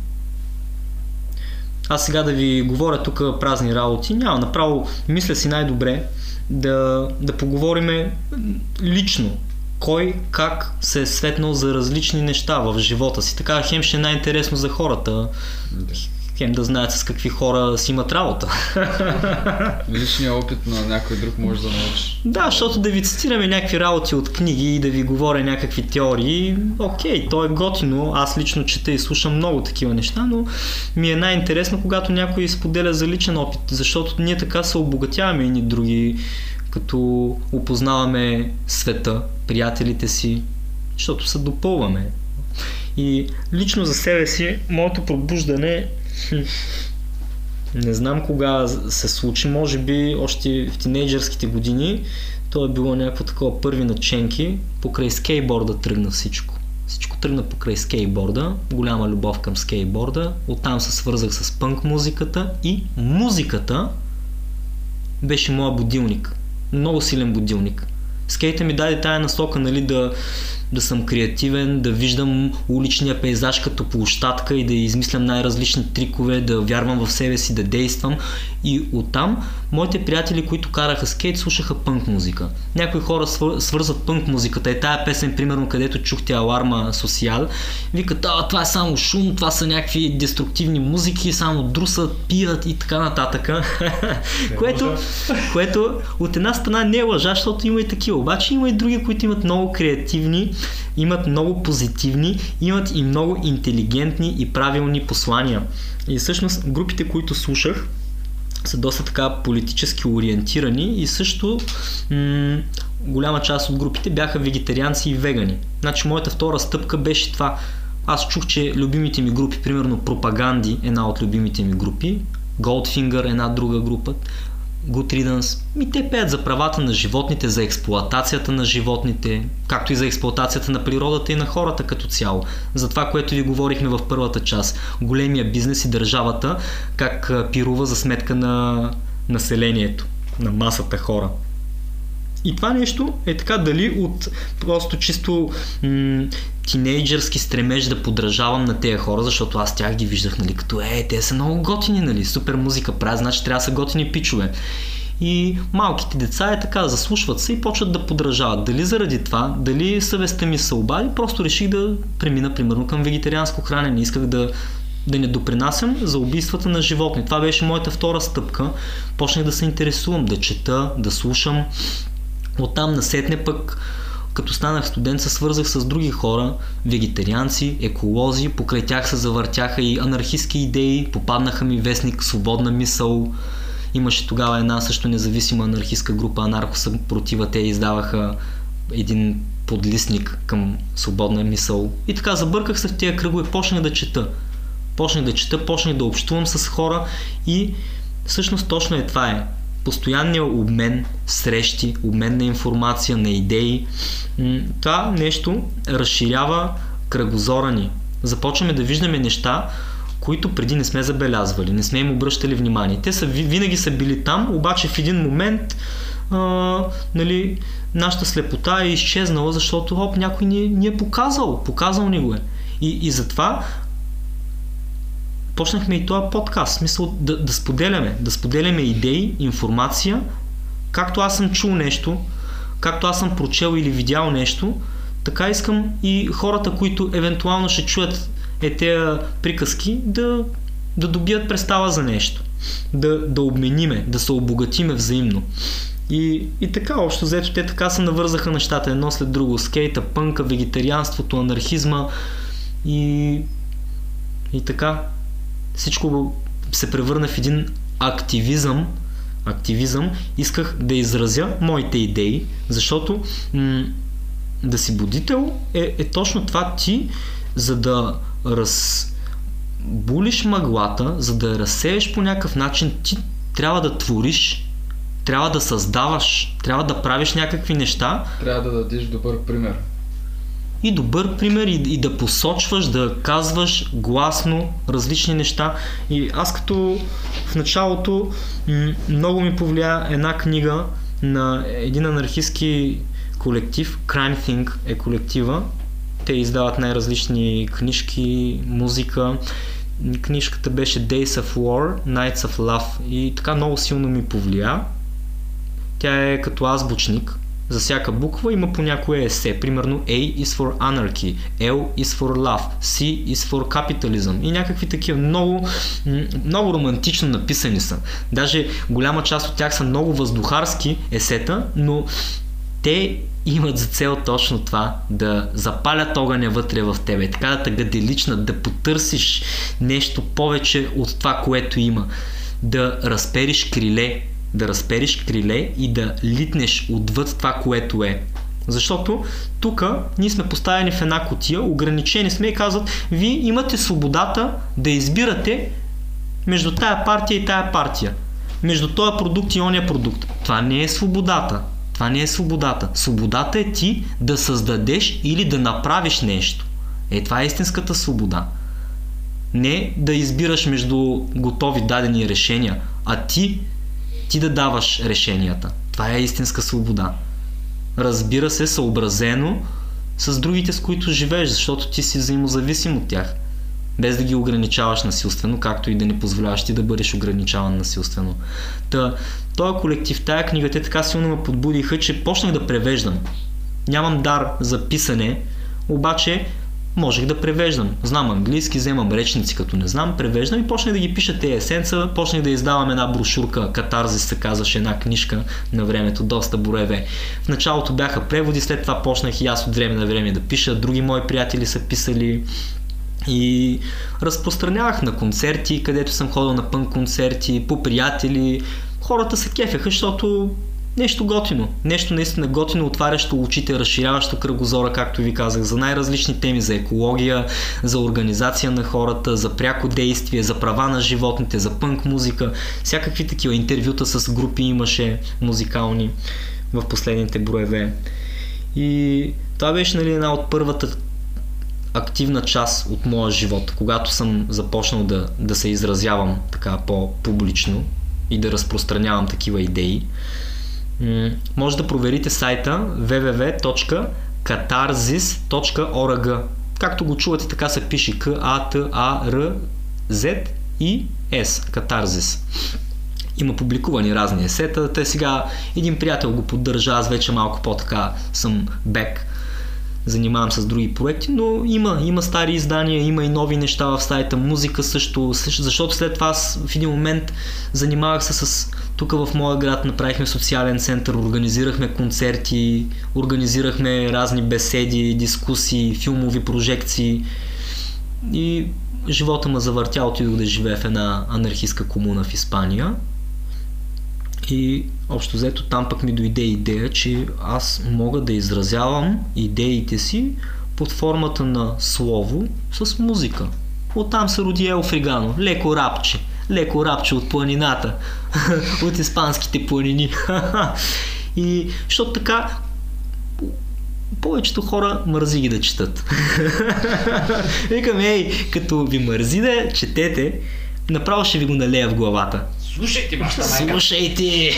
Аз сега да ви говоря тук празни работи, няма направо, мисля си най-добре да, да поговориме лично. Кой как се е светнал за различни неща в живота си. Така хем ще е най-интересно за хората, хем да знаят с какви хора си имат работа. Личният опит на някой друг може да научиш. Да, защото да ви цитираме някакви работи от книги и да ви говоря някакви теории, окей, то е готино, аз лично чета и слушам много такива неща, но ми е най-интересно, когато някой споделя за личен опит, защото ние така се обогатяваме и ни други, като опознаваме света, приятелите си, защото се допълваме. И лично за себе си, моето пробуждане не знам кога се случи, може би още в тинейджърските години. То е било някакво такова първи наченки. Покрай скейтборда тръгна всичко. Всичко тръгна покрай скейтборда, голяма любов към скейтборда. Оттам се свързах с пънк музиката и музиката беше моя будилник. Много силен будилник. Скейта ми даде тая насока, нали, да, да съм креативен, да виждам уличния пейзаж като площадка и да измислям най-различни трикове, да вярвам в себе си, да действам. И оттам моите приятели, които караха скейт, слушаха пънк музика. Някои хора свър- свързват пънк музиката и тая песен, примерно, където чухте аларма социал, викат, а, това е само шум, това са някакви деструктивни музики, само друсат, пият и така нататък. което, което от една страна не е лъжа, защото има и такива. Обаче има и други, които имат много креативни, имат много позитивни, имат и много интелигентни и правилни послания. И всъщност групите, които слушах, са доста така политически ориентирани и също м- голяма част от групите бяха вегетарианци и вегани. Значи моята втора стъпка беше това. Аз чух, че любимите ми групи, примерно Пропаганди, една от любимите ми групи, Goldfinger, една друга група, Good Riddance. Те пеят за правата на животните, за експлоатацията на животните, както и за експлоатацията на природата и на хората като цяло. За това, което ви говорихме в първата част. Големия бизнес и държавата, как пирува за сметка на населението, на масата хора. И това нещо е така дали от просто чисто м- тинейджърски стремеж да подражавам на тези хора, защото аз тях ги виждах, нали, като е, те са много готини, нали, супер музика правят, значи трябва да са готини пичове. И малките деца е така, заслушват се и почват да подражават. Дали заради това, дали съвестта ми се обади, просто реших да премина примерно към вегетарианско хранене. Исках да да не допринасям за убийствата на животни. Това беше моята втора стъпка. Почнах да се интересувам, да чета, да слушам. Оттам насетне пък, като станах студент, се свързах с други хора, вегетарианци, еколози, покрай тях се завъртяха и анархистски идеи, попаднаха ми вестник Свободна мисъл. Имаше тогава една също независима анархистка група, анархосъпротива, те издаваха един подлистник към свободна мисъл. И така забърках се в тия кръгове, почнах да чета. Почнах да чета, почнах да общувам с хора и всъщност точно е това е. Постоянният обмен, срещи, обмен на информация, на идеи. Това нещо разширява кръгозора ни. Започваме да виждаме неща, които преди не сме забелязвали, не сме им обръщали внимание. Те са, ви- винаги са били там, обаче в един момент а, нали, нашата слепота е изчезнала, защото оп, някой ни, ни е показал, показал ни го е. И, и затова почнахме и този подкаст, в смисъл да, да споделяме, да споделяме идеи, информация, както аз съм чул нещо, както аз съм прочел или видял нещо, така искам и хората, които евентуално ще чуят е тези приказки, да, да добият представа за нещо. Да, да обмениме, да се обогатиме взаимно. И, и така, общо взето, те така се навързаха нещата едно след друго. Скейта, пънка, вегетарианството, анархизма и, и така. Всичко се превърна в един активизъм, активизъм, исках да изразя моите идеи, защото м- да си будител е, е точно това ти, за да разбулиш мъглата, за да разсееш по някакъв начин, ти трябва да твориш, трябва да създаваш, трябва да правиш някакви неща Трябва да дадеш добър пример. И добър пример и, и да посочваш, да казваш гласно различни неща. И аз като в началото много ми повлия една книга на един анархистски колектив, Crime Think е колектива. Те издават най-различни книжки, музика. Книжката беше Days of War, Nights of Love и така много силно ми повлия. Тя е като азбучник. За всяка буква има по някое есе. Примерно A is for anarchy, L is for love, C is for capitalism и някакви такива много, много романтично написани са. Даже голяма част от тях са много въздухарски есета, но те имат за цел точно това да запалят огъня вътре в тебе, така да те гаделичнат, да потърсиш нещо повече от това, което има, да разпериш криле, да разпериш криле и да литнеш отвъд това, което е. Защото тук ние сме поставени в една котия, ограничени сме и казват, вие имате свободата да избирате между тая партия и тая партия. Между този продукт и ония продукт. Това не е свободата. Това не е свободата. Свободата е ти да създадеш или да направиш нещо. Е, това е истинската свобода. Не да избираш между готови дадени решения, а ти, ти да даваш решенията. Това е истинска свобода. Разбира се, съобразено с другите, с които живееш, защото ти си взаимозависим от тях. Без да ги ограничаваш насилствено, както и да не позволяваш ти да бъдеш ограничаван насилствено. Та, този колектив, тая книга, те така силно ме подбудиха, че почнах да превеждам. Нямам дар за писане, обаче можех да превеждам. Знам английски, вземам речници, като не знам, превеждам и почнах да ги пиша тези есенца, почнах да издавам една брошурка, Катарзис се казваше, една книжка на времето, доста броеве. В началото бяха преводи, след това почнах и аз от време на време да пиша, други мои приятели са писали и разпространявах на концерти, където съм ходил на пънк концерти, по приятели. Хората се кефяха, защото нещо готино. Нещо наистина готино, отварящо очите, разширяващо кръгозора, както ви казах, за най-различни теми, за екология, за организация на хората, за пряко действие, за права на животните, за пънк музика, всякакви такива интервюта с групи имаше музикални в последните броеве. И това беше нали, една от първата активна част от моя живот, когато съм започнал да, да се изразявам така по-публично и да разпространявам такива идеи. Може да проверите сайта www.katarsis.org Както го чувате, така се пише К, А, Т, А, Р, Z и S. Катарзис. Има публикувани разни есета. Те сега един приятел го поддържа, аз вече малко по-така съм бек занимавам с други проекти, но има, има стари издания, има и нови неща в сайта, музика също, защото след това в един момент занимавах се с тук в моя град направихме социален център, организирахме концерти, организирахме разни беседи, дискусии, филмови прожекции и живота ме завъртя, отидох да живея в една анархистка комуна в Испания и общо взето там пък ми дойде идея, че аз мога да изразявам идеите си под формата на слово с музика. Оттам се роди Ел Фригано, леко рапче, леко рапче от планината, от испанските планини. И защото така повечето хора мързи ги да четат. Викам, ей, като ви мързи да четете, направо ще ви го налея в главата. Слушайте, баща майка. Слушайте!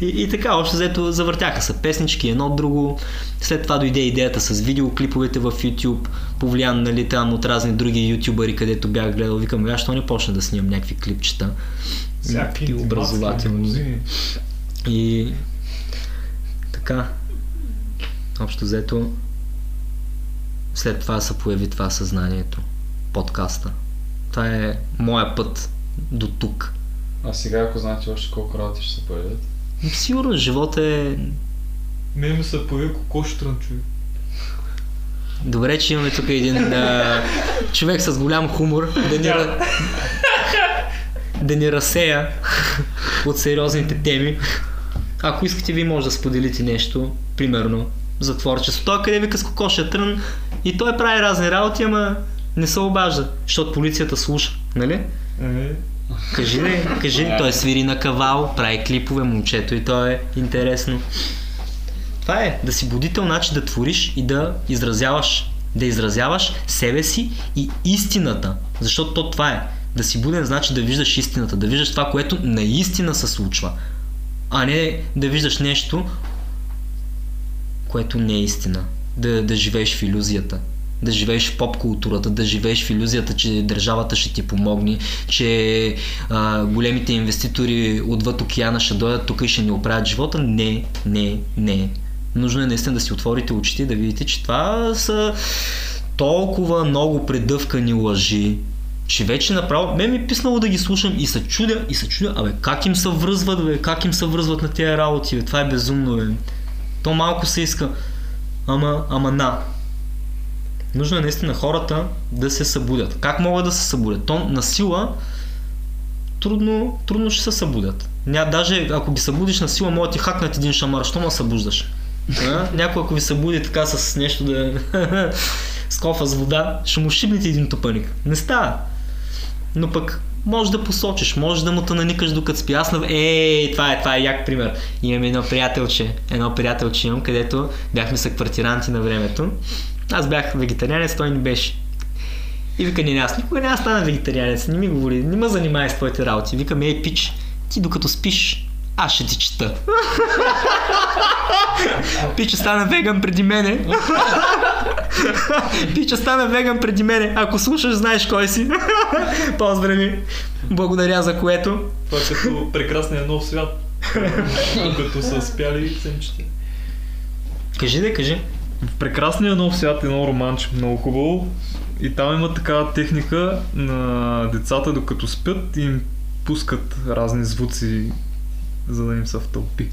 и, и така, общо взето завъртяха са песнички едно от друго. След това дойде идеята с видеоклиповете в YouTube, повлиян нали, там от разни други ютубъри, където бях гледал. Викам, аз що не почна да снимам някакви клипчета. Всякакви образователни. И така, общо взето, след това се появи това съзнанието, подкаста. Това е моя път до тук. А сега, ако знаете още колко работи ще се появят? Сигурно живота е... Ме ми се появи кокош трънчови. Добре, че имаме тук един а, човек с голям хумор да ни, да ни разсея от сериозните теми. Ако искате, ви може да споделите нещо, примерно, за творчество. Той къде вика с кокоша трън и той прави разни работи, ама не се обажда, защото полицията слуша, нали? Е, Кажи ли, кажи, той свири на кавал, прави клипове, момчето и то е интересно. Това е да си будител, значи да твориш и да изразяваш, да изразяваш себе си и истината. Защото то това е. Да си буден значи да виждаш истината, да виждаш това, което наистина се случва. А не да виждаш нещо, което не е истина. Да, да живееш в иллюзията. Да живееш в поп културата, да живееш в иллюзията, че държавата ще ти помогне, че а, големите инвеститори отвъд океана ще дойдат тук и ще ни оправят живота. Не, не, не. Нужно е наистина да си отворите очите и да видите, че това са толкова много предъвкани лъжи, че вече направо, мен ми е писнало да ги слушам и се чудя, и се чудя, абе как им се връзват, бе, как им се връзват на тези работи, бе, това е безумно, бе. То малко се иска, ама, ама на. Нужно е наистина хората да се събудят. Как могат да се събудят? То на сила трудно, трудно ще се събудят. Ня, даже ако ги събудиш на сила, може да ти хакнат един шамар, що ме събуждаш? Някой ако ви събуди така с нещо да с кофа с вода, ще му шибнете един тупаник. Не става. Но пък може да посочиш, може да му те наникаш докато спи. Аз на... Ей, това е, това е як пример. Имам едно приятелче, едно приятелче имам, където бяхме са квартиранти на времето. Аз бях вегетарианец, той не беше. И вика, не, аз никога няма стана вегетарианец, не ми говори, не ме занимай с твоите работи. Викам, ей, пич, ти докато спиш, аз ще ти чета. Пича стана веган преди мене. Пича стана веган преди мене. Ако слушаш, знаеш кой си. Поздрави. Благодаря за което. това е като прекрасния нов свят. Докато са спяли семчите. Кажи да, кажи. В прекрасния нов свят е едно романче, много хубаво. И там има такава техника на децата докато спят и им пускат разни звуци, за да им се втълпи.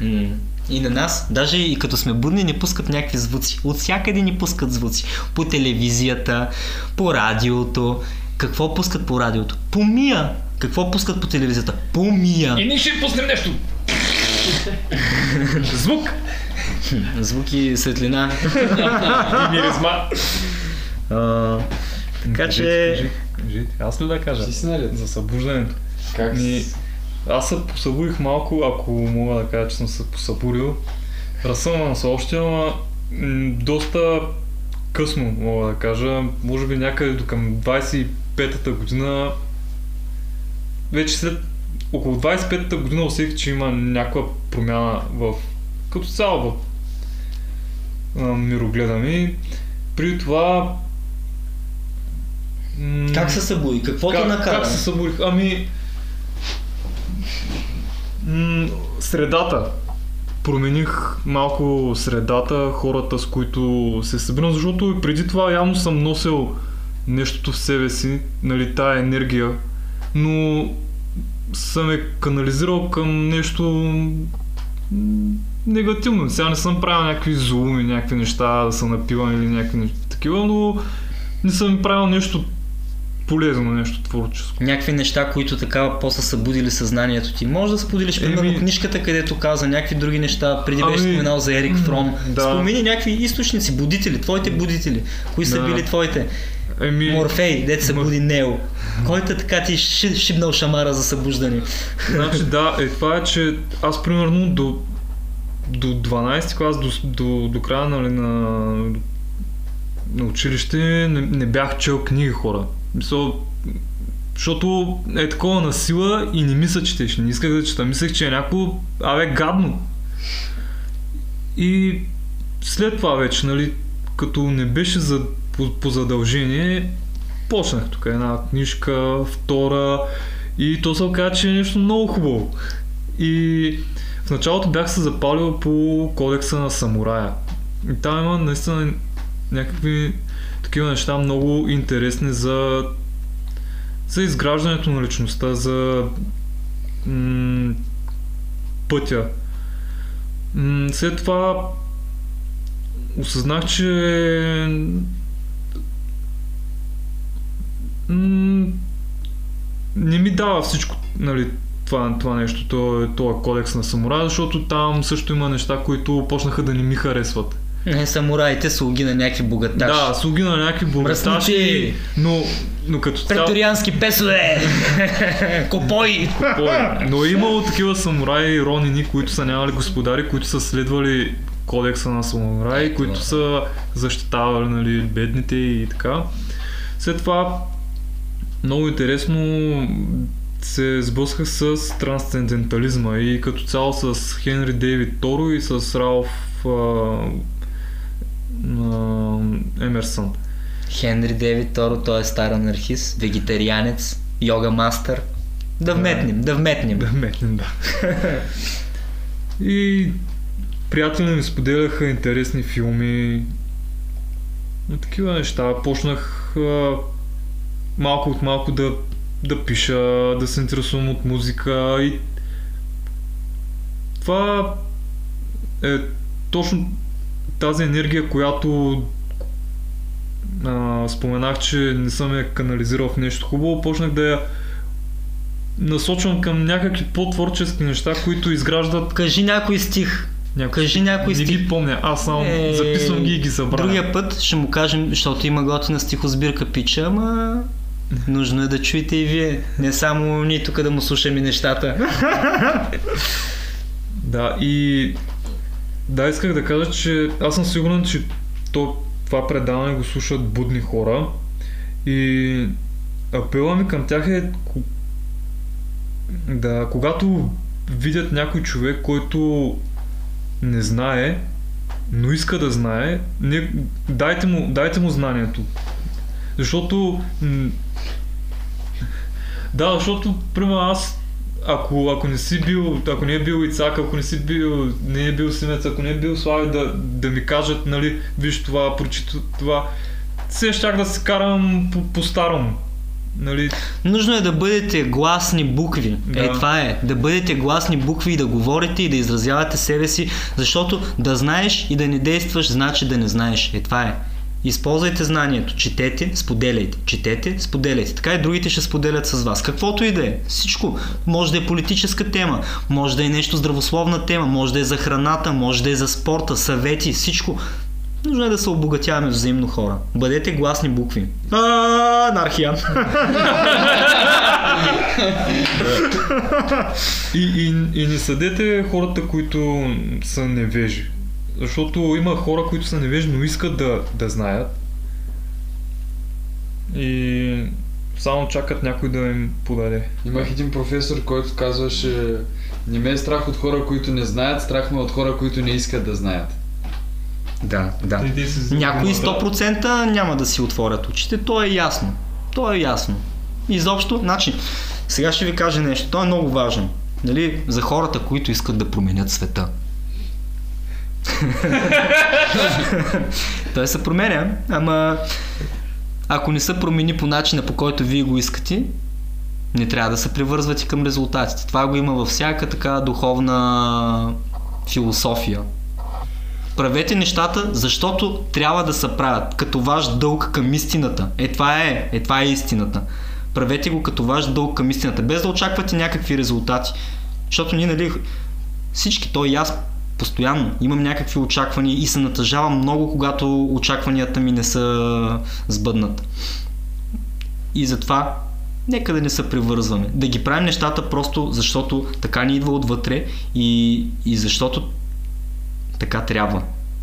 М. И на нас, даже и като сме будни, ни пускат някакви звуци. От всякъде ни пускат звуци. По телевизията, по радиото. Какво пускат по радиото? Помия! Какво пускат по телевизията? Помия! И ние ще пуснем нещо! Звук Звук и светлина. и миризма. А, така че... Кажи, кажи, аз ли да кажа? Си наред. За събуждането. Как Ми, аз се посъбудих малко, ако мога да кажа, че съм се посъбудил. Разсъмвам се още, ама м, доста късно, мога да кажа. Може би някъде до към 25-та година. Вече след около 25-та година усетих, че има някаква промяна в като цяло в а, мирогледа ми. При това м, Как се събуди? Какво те накара? как се събудих? Ами... М- средата. Промених малко средата, хората с които се събирам, защото и преди това явно съм носил нещото в себе си, нали, тая енергия, но съм е канализирал към нещо негативно. Сега не съм правил някакви злоуми, някакви неща, да съм напиван или някакви такива, но не съм правил нещо полезно, нещо творческо. Някакви неща, които така после са будили съзнанието ти. Може да споделиш, примерно, Еми- книжката, където каза някакви други неща. Преди беше Ами, споменал за Ерик Фром. да. Спомени някакви източници, будители, твоите будители. Кои са Да. били твоите? Еми, Морфей, дете се буди Нео. Който е така ти ши- шибнал шамара за събуждане. Значи да, е това е, че аз примерно до, до 12 клас, до, до, до края нали, на, на училище не, не бях чел книги хора. Мисъл, защото е такова на сила и не ми се четеш. Не исках да чета. Мислех, че е някакво, абе, гадно. И след това вече, нали, като не беше за, по, по задължение, почнах тук една книжка, втора и то се оказа, че е нещо много хубаво. И в началото бях се запалил по кодекса на самурая. И там има наистина някакви такива неща много интересни за, за изграждането на личността, за м- пътя. М- след това осъзнах, че м- не ми дава всичко нали, това, това нещо, това, това кодекс на самурая, защото там също има неща, които почнаха да не ми харесват. Не, самураите слуги на някакви богаташи. Да, слуги на някакви богаташи, Мръсничи! но, но като цяло... Преториански песове! Копой! Кой? Но е имало такива самураи и ронини, които са нямали господари, които са следвали кодекса на самураи, които са защитавали нали, бедните и така. След това много интересно се сблъсках с трансцендентализма и като цяло с Хенри Дейвид Торо и с Ралф а, а, Емерсън. Хенри Дейвид Торо, той е стар анархист, вегетарианец, йога мастър. Да вметнем, да вметнем. Да метнем, да. И приятели ми споделяха интересни филми. Такива неща. Почнах а, малко от малко да, да пиша, да се интересувам от музика и това е точно тази енергия, която а, споменах, че не съм я канализирал в нещо хубаво, почнах да я насочвам към някакви по-творчески неща, които изграждат Кажи някой стих. някакви... Кажи някой Не стих. ги помня, аз само Е, записвам ги и ги забравям. Другия път ще му кажем, защото има готина стихосбирка пича, ама нужно е да чуете и вие. Не само ние тук да му слушаме нещата. Да, и да, исках да кажа, че аз съм сигурен, че то, това предаване го слушат будни хора и апела ми към тях е да, когато видят някой човек, който не знае, но иска да знае, не, дайте, му, дайте му знанието. Защото да, защото, примерно аз ако, ако не си бил, ако не е бил Ицак, ако не си бил, не е бил Симец, ако не е бил Слави да, да ми кажат, нали, виж това, прочита това, все щях да се карам по, по старому. Нали, Нужно е да бъдете гласни букви. Да. Е, това е. Да бъдете гласни букви и да говорите и да изразявате себе си, защото да знаеш и да не действаш, значи да не знаеш. Е, това е. Използвайте знанието, четете, споделяйте, четете, споделяйте. Така и другите ще споделят с вас. Каквото и да е. Всичко. Може да е политическа тема, може да е нещо здравословна тема, може да е за храната, може да е за спорта, съвети, всичко. Нужно е да се обогатяваме взаимно хора. Бъдете гласни букви. А, анархия. И, и, и не съдете хората, които са невежи. Защото има хора, които са невежи, но искат да, да знаят. И само чакат някой да им подаде. Имах един професор, който казваше не ме е страх от хора, които не знаят, страх ме е от хора, които не искат да знаят. Да, да. Някои сигурна, 100% няма да си отворят очите, то е ясно. То е ясно. Изобщо, значи, сега ще ви кажа нещо, то е много важно. Нали, за хората, които искат да променят света. Той се променя, ама ако не се промени по начина по който вие го искате, не трябва да се привързвате към резултатите. Това го има във всяка така духовна философия. Правете нещата, защото трябва да се правят, като ваш дълг към истината. Е, това е, е, това е истината. Правете го като ваш дълг към истината, без да очаквате някакви резултати. Защото ние, нали, всички, той и аз постоянно имам някакви очаквания и се натъжавам много, когато очакванията ми не са сбъднат. И затова нека да не се превързваме. Да ги правим нещата просто защото така ни идва отвътре и, и защото така трябва.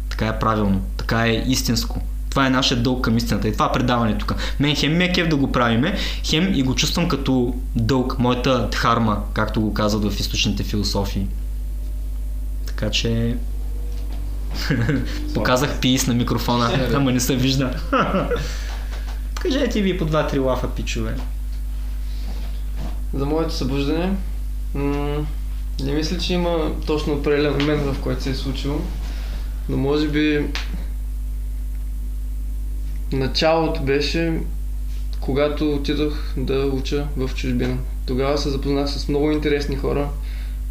Така е правилно. Така е истинско. Това е нашия дълг към истината. И това е предаване тук. Мен хем ме е кеф да го правиме, хем и го чувствам като дълг, моята дхарма, както го казват в източните философии. Така че... Показах пис на микрофона, ама не се вижда. Кажете ви по два-три лафа, пичове. За моето събуждане, м- не мисля, че има точно определен момент, в който се е случило, но може би началото беше когато отидох да уча в чужбина. Тогава се запознах с много интересни хора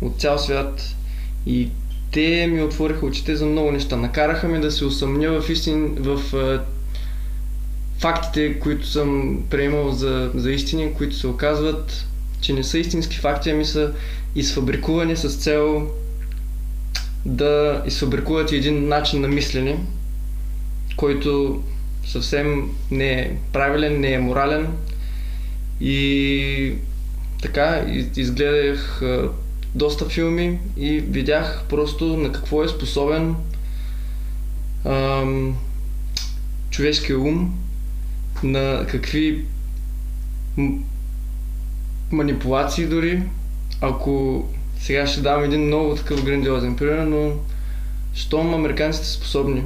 от цял свят и те ми отвориха очите за много неща. Накараха ме да се усъмня в истин, в е, фактите, които съм приемал за, за истини, които се оказват, че не са истински факти, ами са изфабрикувани с цел да изфабрикуват един начин на мислене, който съвсем не е правилен, не е морален. И така, из- изгледах а, доста филми и видях просто на какво е способен ам, човешкия ум, на какви манипулации дори. Ако сега ще дам един много такъв грандиозен пример, но щом американците са способни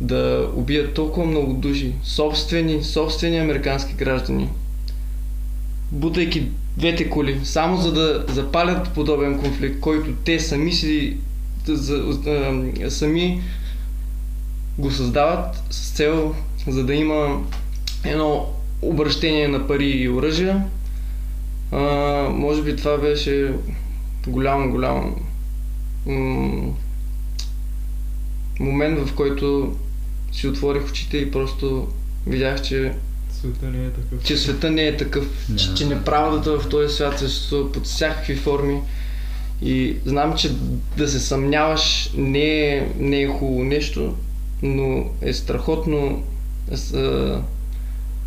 да убият толкова много души, собствени, собствени американски граждани, бутайки двете коли, само за да запалят подобен конфликт, който те сами си за, а, сами го създават с цел, за да има едно обращение на пари и оръжия. А, може би това беше голям, голям м- момент, в който си отворих очите и просто видях, че, Света не е такъв. че света не е такъв, Да. че, че неправдата в този свят съществува под всякакви форми. И знам, че да се съмняваш не е, не е хубаво нещо, но е страхотно е, а,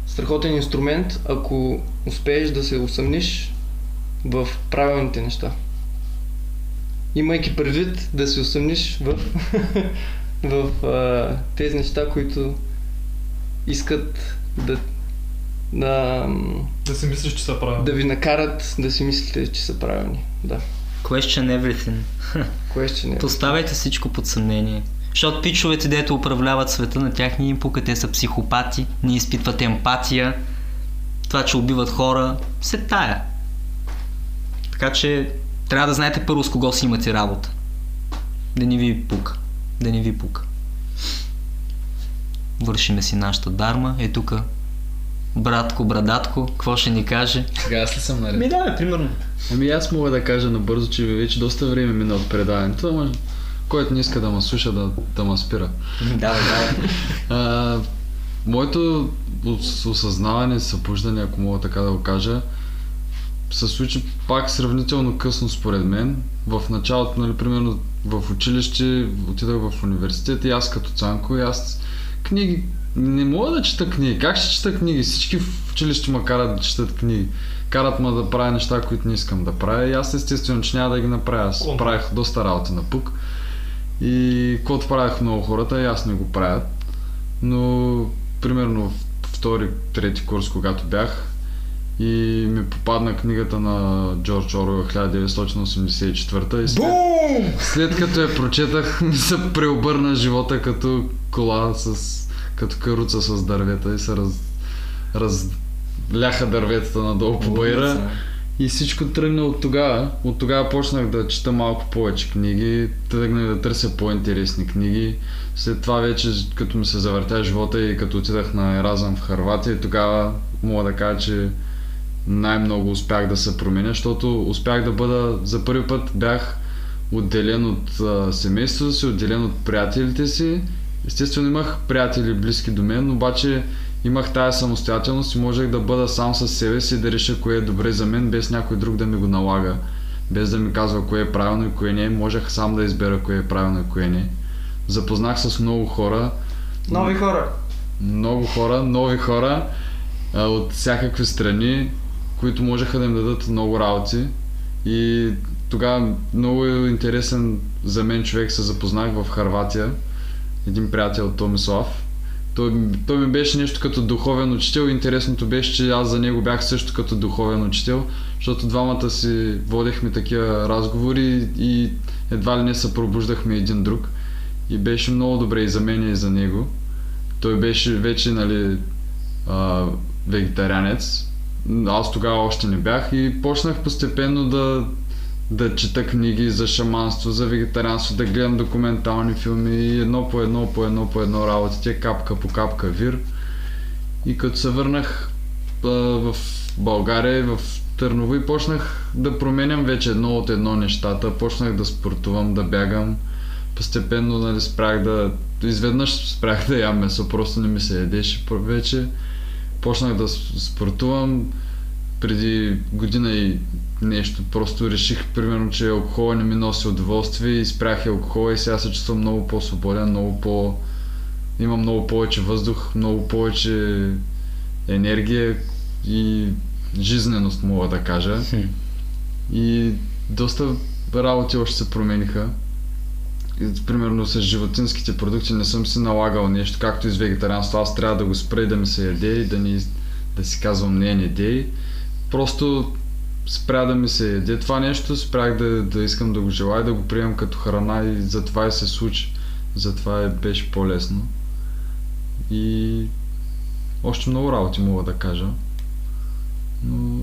страхотен инструмент, ако успееш да се усъмниш в правилните неща. Имайки предвид да се усъмниш в, в а, тези неща, които искат да, да, Да си мислиш, че са правилни. да ви накарат да си мислите, че са правилни. Да. Question everything. Кое ще не е? Поставяйте всичко под съмнение. Защото пичовете, дето управляват света, на тях ни им пука, те са психопати, не изпитват емпатия. Това, че убиват хора, се тая. Така че трябва да знаете първо с кого си имате работа. Да не ви пука. Да не ви пука. Вършиме си нашата дарма. Е тук братко, брадатко, какво ще ни каже? Сега аз ли съм наред? да, примерно. Ами аз мога да кажа набързо, че вече доста време мина от предаването, ама който не иска да ме слуша, да, да ме спира. Да, да. А, моето ос- осъзнаване, събуждане, ако мога така да го кажа, се случи пак сравнително късно според мен. В началото, нали, примерно в училище, отидах в университет и аз като Цанко и аз книги, не мога да чета книги. Как ще чета книги? Всички в училище ме карат да четат книги. Карат ме да правя неща, които не искам да правя. И аз естествено, че няма да ги направя. Аз О, правих доста работа на пук. И каквото правях много хората, и аз не го правят. Но, примерно, втори, трети курс, когато бях, и ми попадна книгата на Джордж Оруел 1984 и след, след като я прочетах ми се преобърна живота като кола с като каруца с дървета и се раз, разляха дърветата надолу по байра и всичко тръгна от тогава. От тогава почнах да чета малко повече книги, тръгнах да търся по-интересни книги. След това вече, като ми се завъртя живота и като отидах на Еразъм в Харватия, тогава мога да кажа, че най-много успях да се променя, защото успях да бъда, за първи път бях отделен от семейството си, отделен от приятелите си. Естествено имах приятели близки до мен, обаче имах тая самостоятелност и можех да бъда сам със себе си и да реша кое е добре за мен, без някой друг да ми го налага, без да ми казва кое е правилно и кое не. Можех сам да избера кое е правилно и кое не. Запознах с много хора, Нови хора. много хора, нови хора а, от всякакви страни, които можеха да им дадат много работи. И тогава много интересен за мен човек се запознах в Харватия. Един приятел Томислав. Той, той ми беше нещо като духовен учител. Интересното беше, че аз за него бях също като духовен учител, защото двамата си водехме такива разговори и едва ли не се пробуждахме един друг. И беше много добре и за мен и за него. Той беше вече, нали, а, вегетарианец. Аз тогава още не бях и почнах постепенно да, да чета книги за шаманство, за вегетарианство, да гледам документални филми и едно по едно, по едно, по едно работите, капка по капка вир. И като се върнах а, в България, и в Търново и почнах да променям вече едно от едно нещата. Почнах да спортувам, да бягам. Постепенно нали, спрях да... Изведнъж спрях да ям месо, просто не ми се ядеше вече. Почнах да спортувам преди година и нещо. Просто реших, примерно, че алкохола не ми носи удоволствие и спрях алкохола и сега се чувствам много по-свободен, много по... Имам много повече въздух, много повече енергия и жизненост, мога да кажа. И доста работи още се промениха. И, примерно с животинските продукти не съм си налагал нещо, както и с вегетарианство. Аз трябва да го спра и да ми се яде и да, ни, да си казвам не, не дей. Просто спря да ми се яде това нещо, спрях да, да искам да го желая, да го приемам като храна и затова и се случи. Затова е, беше по-лесно. И още много работи мога да кажа. Но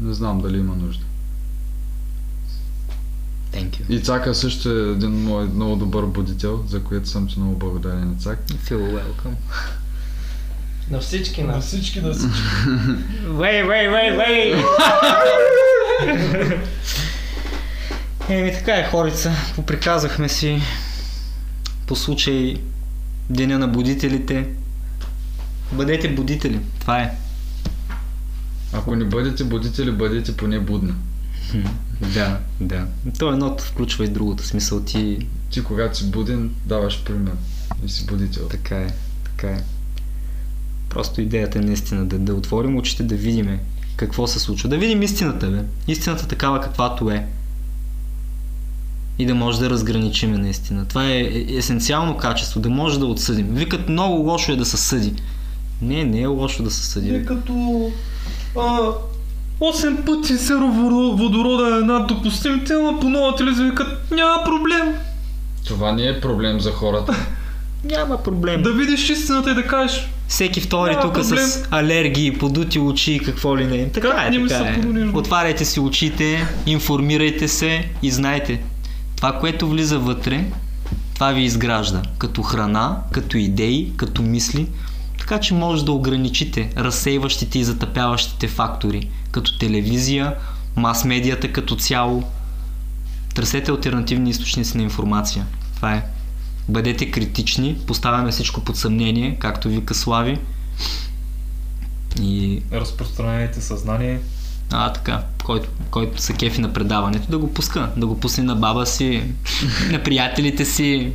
не знам дали има нужда. Thank you. И Цака също е един мой много добър будител, за което съм ти много благодарен Цак. Feel welcome. На всички На нас. всички да всички. Вей, вей, вей, вей! Еми така е, хорица. Поприказахме си по случай Деня на будителите. Бъдете будители. Това е. Ако не бъдете будители, бъдете поне будни. Да, да. То едното включва и другото. Смисъл ти... Ти когато си буден, даваш пример. И си будител. Така е, така е. Просто идеята е наистина да, да отворим очите, да видиме какво се случва. Да видим истината, бе. Истината такава каквато е. И да може да разграничиме наистина. Това е е- есенциално качество, да може да отсъдим. Викат много лошо е да се съди. Не, не е лошо да се съди. Е като... А, 8 пъти сероводорода е над допустимите, ама по нова телевизия викат няма проблем. Това не е проблем за хората. Няма проблем. Да видиш истината и да кажеш Всеки втори Няма тук проблем. с алергии, подути очи и какво ли не. Така Как е, така се е. Отваряйте си очите, информирайте се и знайте. Това, което влиза вътре, това ви изгражда. Като храна, като идеи, като мисли. Така че може да ограничите разсейващите и затъпяващите фактори, като телевизия, мас-медията като цяло. Търсете альтернативни източници на информация. Това е. Бъдете критични, поставяме всичко под съмнение, както вика Слави. И Разпространявайте съзнание. А, така, който, който се кефи на предаването, да го пуска. Да го пусне на баба си, на приятелите си.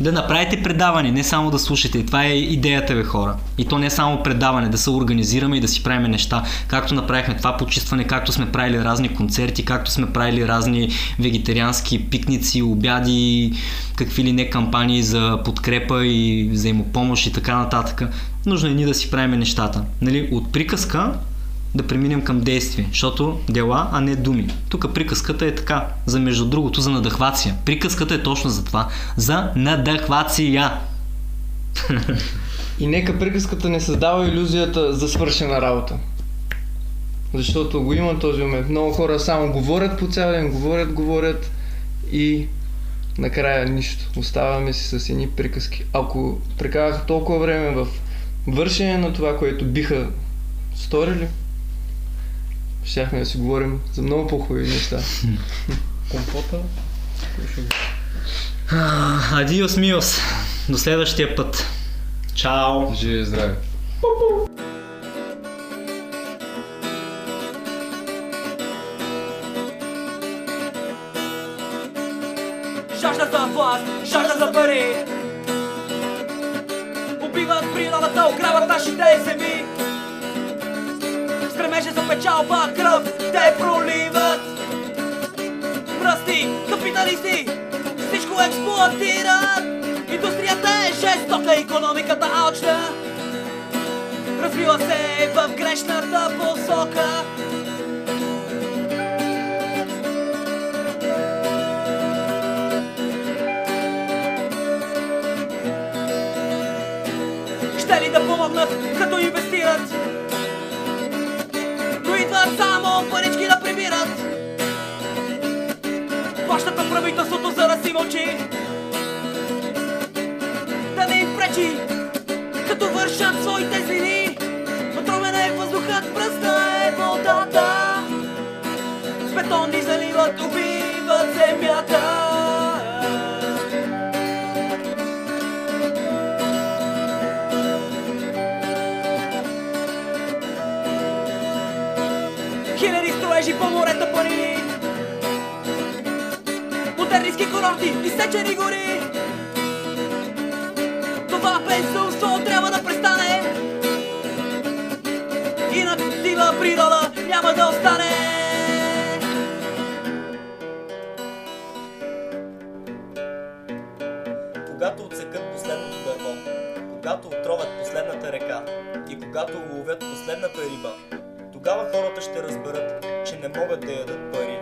Да направите предаване, не само да слушате. Това е идеята, бе, хора. И то не е само предаване, да се организираме и да си правим неща. Както направихме това почистване, както сме правили разни концерти, както сме правили разни вегетариански пикници, обяди, какви ли не кампании за подкрепа и взаимопомощ и така нататък. Нужно е ни да си правим нещата. Нали? От приказка да преминем към действие, защото дела, а не думи. Тук приказката е така, за между другото, за надъхвация. Приказката е точно за това, за надъхвация. И нека приказката не създава иллюзията за свършена работа. Защото го има този момент. Много хора само говорят по цял ден, говорят, говорят и накрая нищо. Оставаме си с едни приказки. Ако прекараха толкова време в вършене на това, което биха сторили, щяхме да си говорим за много по-хубави неща. Компота. Адиос, миос. До следващия път. Чао. Живи и здрави. Жажда за власт, жажда за пари Убиват природата, ограбват нашите земи Стремежа за печалба, кръв, те проливат. Мръсни, капиталисти, всичко експлуатират. Индустрията е жестока, економиката алчна. Развива се в грешната посока. Ще ли да помогнат, правителството, за да си мълчи. Да не им пречи, като вършат своите злини. Отровен е въздухът, пръсна е водата. С бетон ни заливат, убиват земята. Модернистки курорти, изсечени гори. Това безумство трябва да престане. И на дива природа няма да остане. Когато отсекат последното дърво, когато отровят последната река и когато уловят последната риба, тогава хората ще разберат, че не могат да ядат пари,